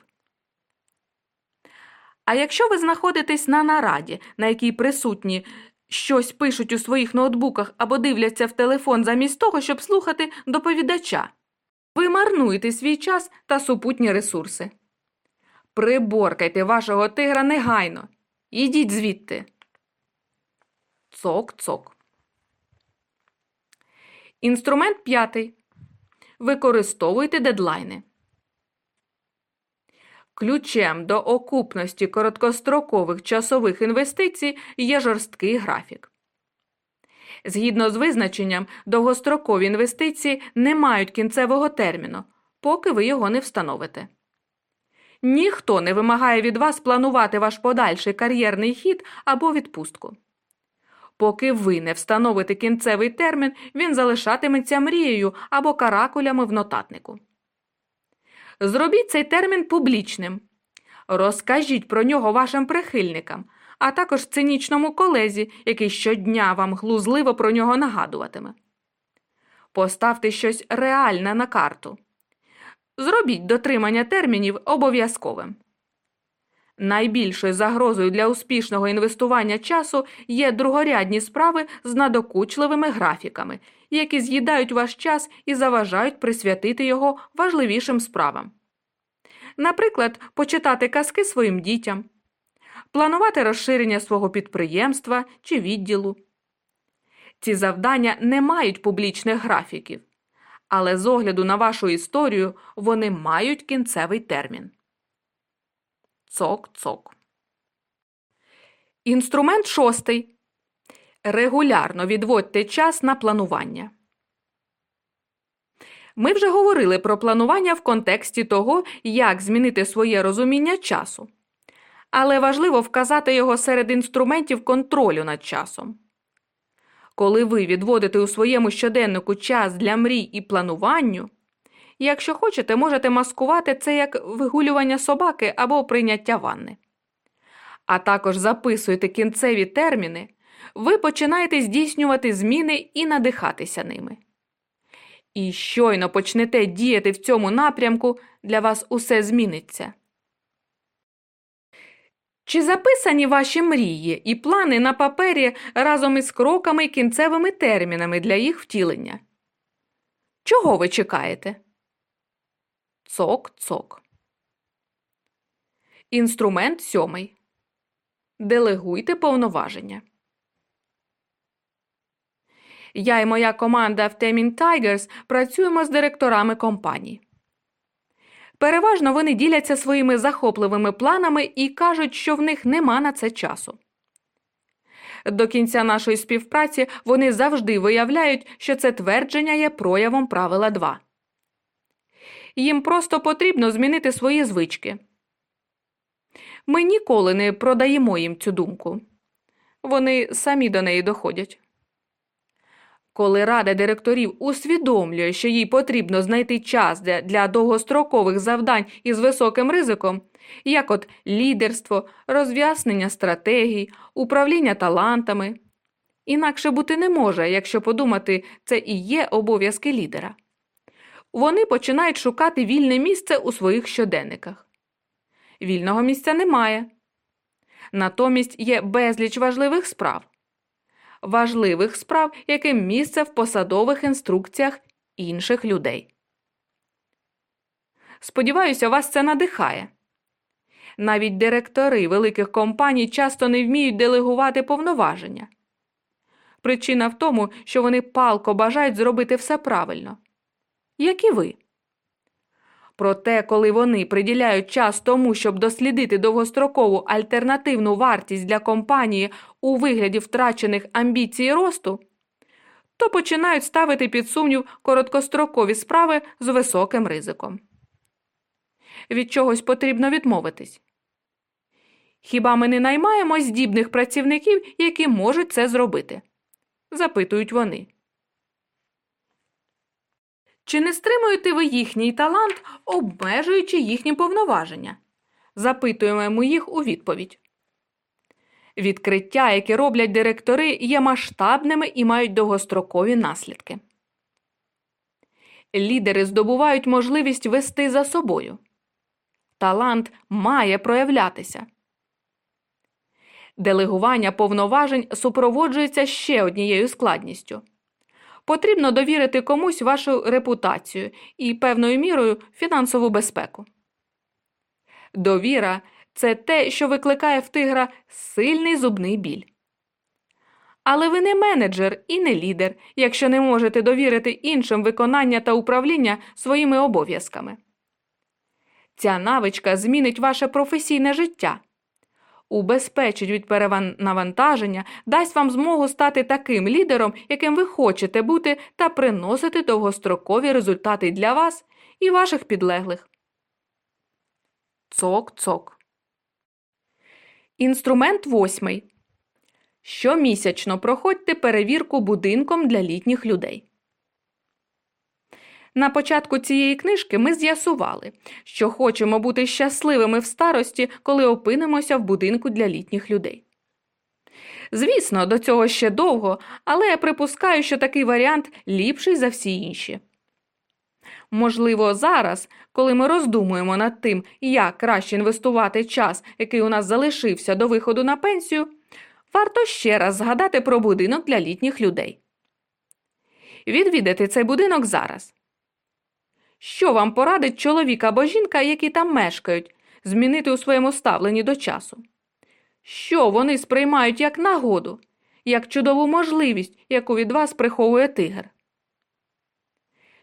А якщо ви знаходитесь на нараді, на якій присутні щось пишуть у своїх ноутбуках або дивляться в телефон замість того, щоб слухати доповідача, ви марнуєте свій час та супутні ресурси. Приборкайте вашого тигра негайно. Ідіть звідти. Цок-цок. Інструмент п'ятий. Використовуйте дедлайни. Ключем до окупності короткострокових часових інвестицій є жорсткий графік. Згідно з визначенням, довгострокові інвестиції не мають кінцевого терміну, поки ви його не встановите. Ніхто не вимагає від вас планувати ваш подальший кар'єрний хід або відпустку. Поки ви не встановите кінцевий термін, він залишатиметься мрією або каракулями в нотатнику. Зробіть цей термін публічним. Розкажіть про нього вашим прихильникам, а також цинічному колезі, який щодня вам глузливо про нього нагадуватиме. Поставте щось реальне на карту. Зробіть дотримання термінів обов'язковим. Найбільшою загрозою для успішного інвестування часу є другорядні справи з надокучливими графіками, які з'їдають ваш час і заважають присвятити його важливішим справам. Наприклад, почитати казки своїм дітям, планувати розширення свого підприємства чи відділу. Ці завдання не мають публічних графіків, але з огляду на вашу історію вони мають кінцевий термін. Цок-цок. Інструмент шостий. Регулярно відводьте час на планування. Ми вже говорили про планування в контексті того, як змінити своє розуміння часу. Але важливо вказати його серед інструментів контролю над часом. Коли ви відводите у своєму щоденнику час для мрій і плануванню, якщо хочете, можете маскувати це як вигулювання собаки або прийняття ванни. А також записуєте кінцеві терміни, ви починаєте здійснювати зміни і надихатися ними. І щойно почнете діяти в цьому напрямку, для вас усе зміниться. Чи записані ваші мрії і плани на папері разом із кроками і кінцевими термінами для їх втілення? Чого ви чекаєте? Цок-цок. Інструмент сьомий. Делегуйте повноваження. Я і моя команда в Teming Tigers працюємо з директорами компаній. Переважно вони діляться своїми захопливими планами і кажуть, що в них нема на це часу. До кінця нашої співпраці вони завжди виявляють, що це твердження є проявом правила 2. Їм просто потрібно змінити свої звички. Ми ніколи не продаємо їм цю думку. Вони самі до неї доходять. Коли рада директорів усвідомлює, що їй потрібно знайти час для, довгострокових завдань із високим ризиком, як от лідерство, розв'яснення стратегій, управління талантами, інакше бути не може, якщо подумати, це і є обов'язки лідера. Вони починають шукати вільне місце у своїх щоденниках. Вільного місця немає. Натомість є безліч важливих справ важливих справ, яким місце в посадових інструкціях інших людей. Сподіваюся, вас це надихає. Навіть директори великих компаній часто не вміють делегувати повноваження. Причина в тому, що вони палко бажають зробити все правильно. Як і ви. Проте, коли вони приділяють час тому, щоб дослідити довгострокову альтернативну вартість для компанії у вигляді втрачених амбіцій росту, то починають ставити під сумнів короткострокові справи з високим ризиком. Від чогось потрібно відмовитись. Хіба ми не наймаємо здібних працівників, які можуть це зробити? запитують вони. Чи не стримуєте ви їхній талант, обмежуючи їхні повноваження? Запитуємо їх у відповідь. Відкриття, які роблять директори, є масштабними і мають довгострокові наслідки. Лідери здобувають можливість вести за собою. Талант має проявлятися. Делегування повноважень супроводжується ще однією складністю. Потрібно довірити комусь вашу репутацію і певною мірою фінансову безпеку. Довіра це те, що викликає в тигра сильний зубний біль. Але ви не менеджер і не лідер, якщо не можете довірити іншим виконання та управління своїми обов'язками. Ця навичка змінить ваше професійне життя убезпечить від перенавантаження, дасть вам змогу стати таким лідером, яким ви хочете бути, та приносити довгострокові результати для вас і ваших підлеглих. Цок-цок. Інструмент восьмий. Щомісячно проходьте перевірку будинком для літніх людей. На початку цієї книжки ми з'ясували, що хочемо бути щасливими в старості, коли опинимося в будинку для літніх людей. Звісно, до цього ще довго, але я припускаю, що такий варіант ліпший за всі інші. Можливо, зараз, коли ми роздумуємо над тим, як краще інвестувати час, який у нас залишився до виходу на пенсію, варто ще раз згадати про будинок для літніх людей. Відвідати цей будинок зараз. Що вам порадить чоловік або жінка, які там мешкають, змінити у своєму ставленні до часу? Що вони сприймають як нагоду, як чудову можливість, яку від вас приховує тигр?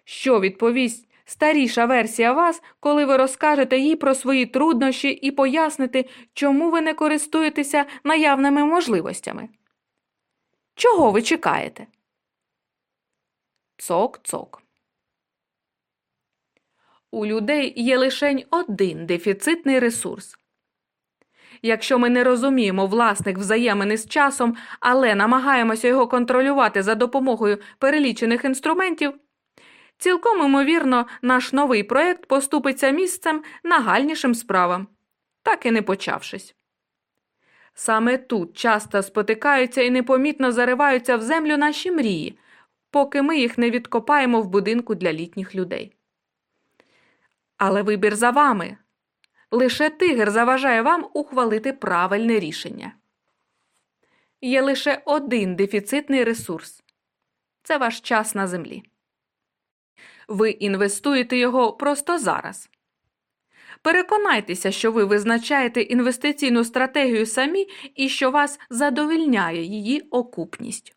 Що відповість старіша версія вас, коли ви розкажете їй про свої труднощі і поясните, чому ви не користуєтеся наявними можливостями? Чого ви чекаєте? Цок-цок. У людей є лише один дефіцитний ресурс. Якщо ми не розуміємо власних взаємин із часом, але намагаємося його контролювати за допомогою перелічених інструментів, цілком імовірно, наш новий проєкт поступиться місцем нагальнішим справам, так і не почавшись. Саме тут часто спотикаються і непомітно зариваються в землю наші мрії, поки ми їх не відкопаємо в будинку для літніх людей. Але вибір за вами. Лише тигр заважає вам ухвалити правильне рішення. Є лише один дефіцитний ресурс це ваш час на землі. Ви інвестуєте його просто зараз. Переконайтеся, що ви визначаєте інвестиційну стратегію самі і що вас задовільняє її окупність.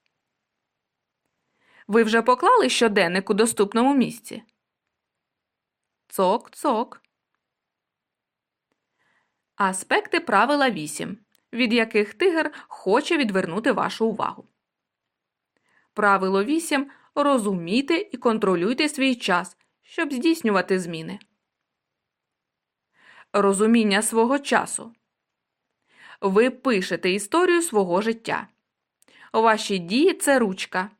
Ви вже поклали щоденник у доступному місці? Цок, цок. Аспекти правила 8, від яких тигр хоче відвернути вашу увагу. Правило 8. Розумійте і контролюйте свій час, щоб здійснювати зміни. Розуміння свого часу. Ви пишете історію свого життя. Ваші дії це ручка.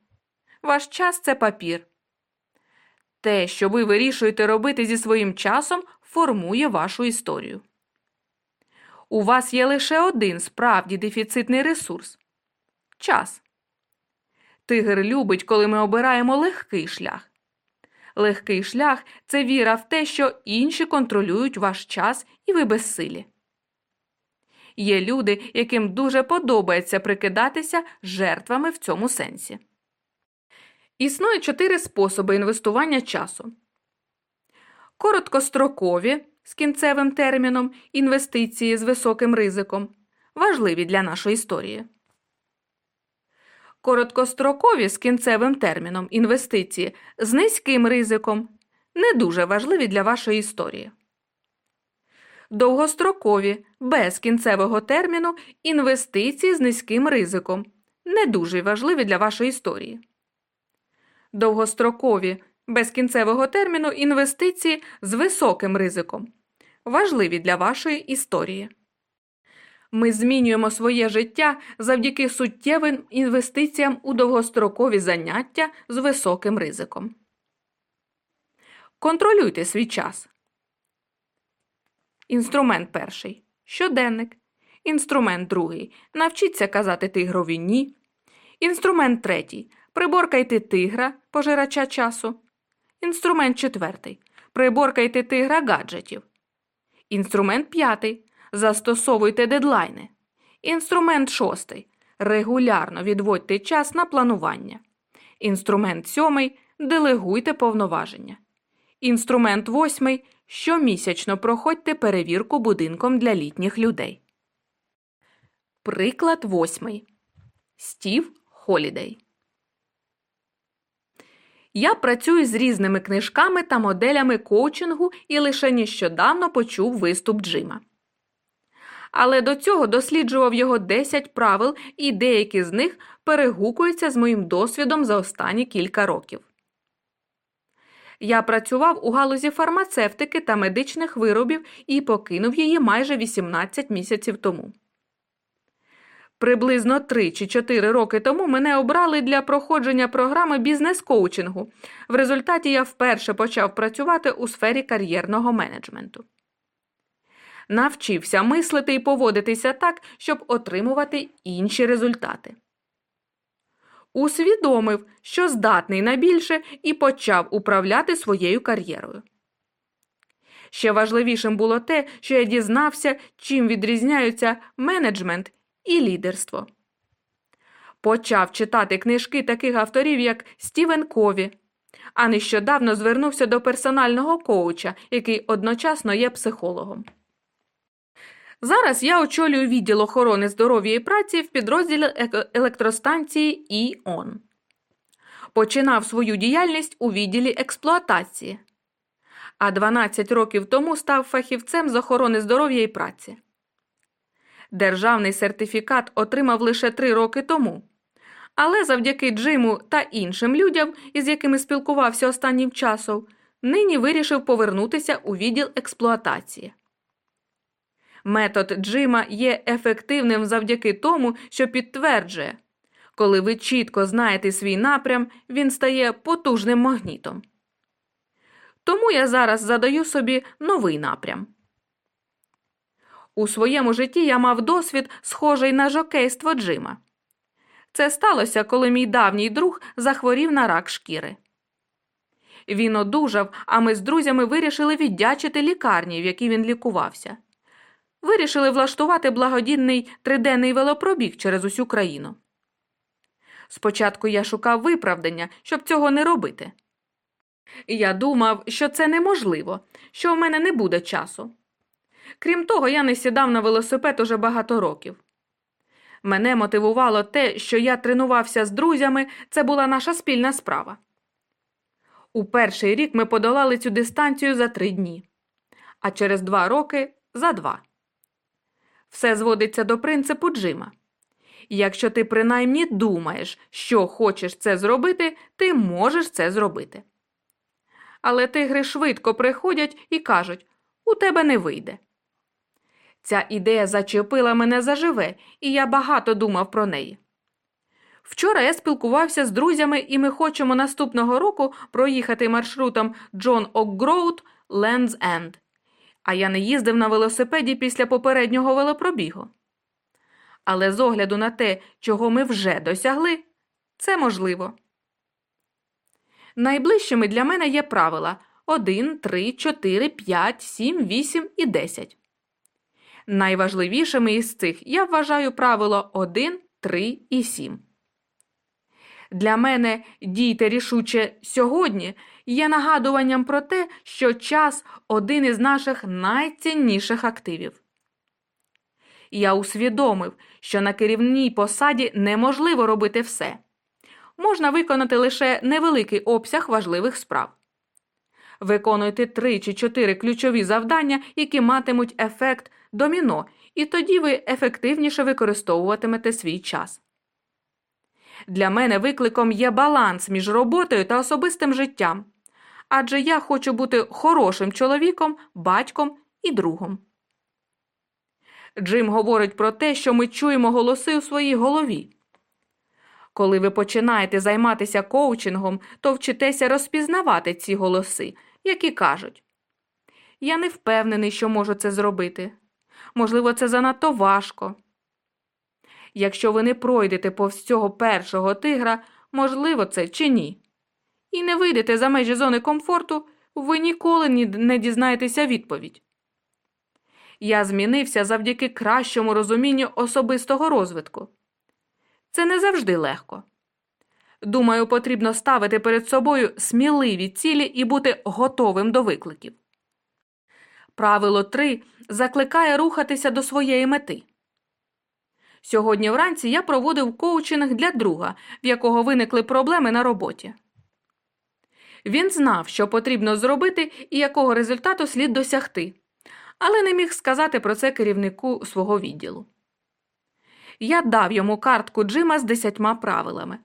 Ваш час це папір. Те, що ви вирішуєте робити зі своїм часом, формує вашу історію. У вас є лише один справді дефіцитний ресурс час. Тигр любить, коли ми обираємо легкий шлях. Легкий шлях це віра в те, що інші контролюють ваш час і ви безсилі. Є люди, яким дуже подобається прикидатися жертвами в цьому сенсі. Існує чотири способи інвестування часу. Короткострокові з кінцевим терміном інвестиції з високим ризиком важливі для нашої історії. Короткострокові з кінцевим терміном інвестиції з низьким ризиком не дуже важливі для вашої історії. Довгострокові без кінцевого терміну інвестиції з низьким ризиком не дуже важливі для вашої історії. Довгострокові без кінцевого терміну інвестиції з високим ризиком важливі для вашої історії. Ми змінюємо своє життя завдяки суттєвим інвестиціям у довгострокові заняття з високим ризиком. Контролюйте свій час. Інструмент перший. Щоденник. Інструмент другий. Навчіться казати тигрові ні. Інструмент третій. Приборкайте тигра пожирача часу. Інструмент четвертий. Приборкайте тигра гаджетів. Інструмент п'ятий. Застосовуйте дедлайни. Інструмент шостий. Регулярно відводьте час на планування. Інструмент сьомий. Делегуйте повноваження. Інструмент восьмий. Щомісячно проходьте перевірку будинком для літніх людей. Приклад восьмий. Стів Холідей. Я працюю з різними книжками та моделями коучингу і лише нещодавно почув виступ Джима. Але до цього досліджував його 10 правил, і деякі з них перегукуються з моїм досвідом за останні кілька років. Я працював у галузі фармацевтики та медичних виробів і покинув її майже 18 місяців тому. Приблизно 3 чи 4 роки тому мене обрали для проходження програми бізнес-коучингу. В результаті я вперше почав працювати у сфері кар'єрного менеджменту. Навчився мислити і поводитися так, щоб отримувати інші результати. Усвідомив, що здатний на більше, і почав управляти своєю кар'єрою. Ще важливішим було те, що я дізнався, чим відрізняються менеджмент і лідерство. Почав читати книжки таких авторів, як Стівен Кові, а нещодавно звернувся до персонального коуча, який одночасно є психологом. Зараз я очолюю відділ охорони здоров'я і праці в підрозділі електростанції ІОН. Починав свою діяльність у відділі експлуатації, а 12 років тому став фахівцем з охорони здоров'я і праці. Державний сертифікат отримав лише три роки тому. Але завдяки Джиму та іншим людям, із якими спілкувався останнім часом, нині вирішив повернутися у відділ експлуатації. Метод Джима є ефективним завдяки тому, що підтверджує, коли ви чітко знаєте свій напрям, він стає потужним магнітом. Тому я зараз задаю собі новий напрям. У своєму житті я мав досвід, схожий на жокейство Джима. Це сталося, коли мій давній друг захворів на рак шкіри. Він одужав, а ми з друзями вирішили віддячити лікарні, в якій він лікувався. Вирішили влаштувати благодійний триденний велопробіг через усю країну. Спочатку я шукав виправдання, щоб цього не робити. Я думав, що це неможливо, що в мене не буде часу. Крім того, я не сідав на велосипед уже багато років. Мене мотивувало те, що я тренувався з друзями, це була наша спільна справа. У перший рік ми подолали цю дистанцію за три дні, а через два роки за два. Все зводиться до принципу Джима. Якщо ти принаймні думаєш, що хочеш це зробити, ти можеш це зробити. Але тигри швидко приходять і кажуть у тебе не вийде. Ця ідея зачепила мене заживе, і я багато думав про неї. Вчора я спілкувався з друзями, і ми хочемо наступного року проїхати маршрутом Джон Окгроуд Лендс Енд. А я не їздив на велосипеді після попереднього велопробігу. Але з огляду на те, чого ми вже досягли, це можливо. Найближчими для мене є правила 1, 3, 4, 5, 7, 8 і 10. Найважливішими із цих я вважаю правило 1, 3 і 7. Для мене дійте рішуче сьогодні є нагадуванням про те, що час один із наших найцінніших активів. Я усвідомив, що на керівній посаді неможливо робити все. Можна виконати лише невеликий обсяг важливих справ. Виконуйте три чи чотири ключові завдання, які матимуть ефект доміно, і тоді ви ефективніше використовуватимете свій час. Для мене викликом є баланс між роботою та особистим життям, адже я хочу бути хорошим чоловіком, батьком і другом. Джим говорить про те, що ми чуємо голоси у своїй голові. Коли ви починаєте займатися коучингом, то вчитеся розпізнавати ці голоси, які кажуть Я не впевнений, що можу це зробити. Можливо, це занадто важко. Якщо ви не пройдете повз цього першого тигра, можливо, це чи ні. І не вийдете за межі зони комфорту, ви ніколи не дізнаєтеся відповідь. Я змінився завдяки кращому розумінню особистого розвитку. Це не завжди легко. Думаю, потрібно ставити перед собою сміливі цілі і бути готовим до викликів. Правило 3 закликає рухатися до своєї мети. Сьогодні вранці я проводив коучинг для друга, в якого виникли проблеми на роботі. Він знав, що потрібно зробити і якого результату слід досягти, але не міг сказати про це керівнику свого відділу. Я дав йому картку Джима з десятьма правилами,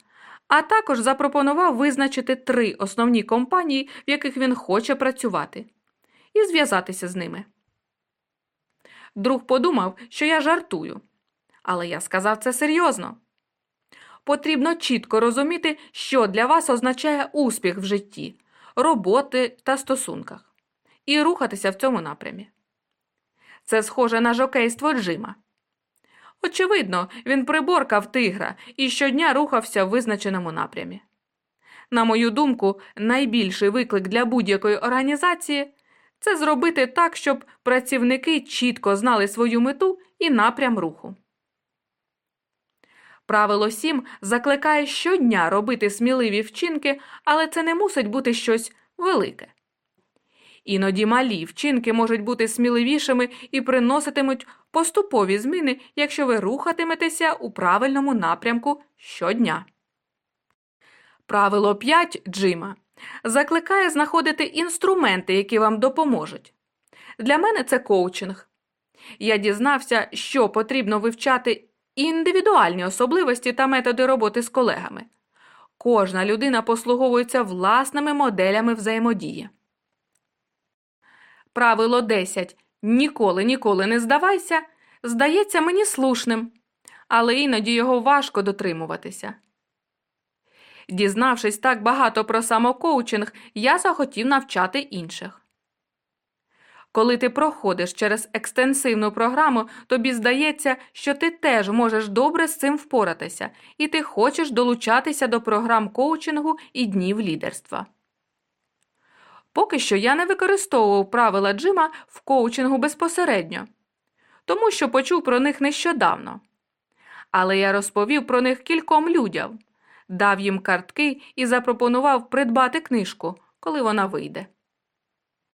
а також запропонував визначити три основні компанії, в яких він хоче працювати, і зв'язатися з ними. Друг подумав, що я жартую, але я сказав це серйозно. Потрібно чітко розуміти, що для вас означає успіх в житті, роботи та стосунках, і рухатися в цьому напрямі. Це схоже на жокейство Джима. Очевидно, він приборкав тигра і щодня рухався в визначеному напрямі. На мою думку, найбільший виклик для будь-якої організації це зробити так, щоб працівники чітко знали свою мету і напрям руху. Правило 7 закликає щодня робити сміливі вчинки, але це не мусить бути щось велике. Іноді малі вчинки можуть бути сміливішими і приноситимуть поступові зміни, якщо ви рухатиметеся у правильному напрямку щодня. Правило 5 Джима закликає знаходити інструменти, які вам допоможуть. Для мене це коучинг. Я дізнався, що потрібно вивчати індивідуальні особливості та методи роботи з колегами. Кожна людина послуговується власними моделями взаємодії. Правило 10. Ніколи ніколи не здавайся, здається мені слушним, але іноді його важко дотримуватися. Дізнавшись так багато про самокоучинг, я захотів навчати інших. Коли ти проходиш через екстенсивну програму, тобі здається, що ти теж можеш добре з цим впоратися, і ти хочеш долучатися до програм коучингу і днів лідерства. Поки що я не використовував правила Джима в коучингу безпосередньо, тому що почув про них нещодавно. Але я розповів про них кільком людям, дав їм картки і запропонував придбати книжку, коли вона вийде.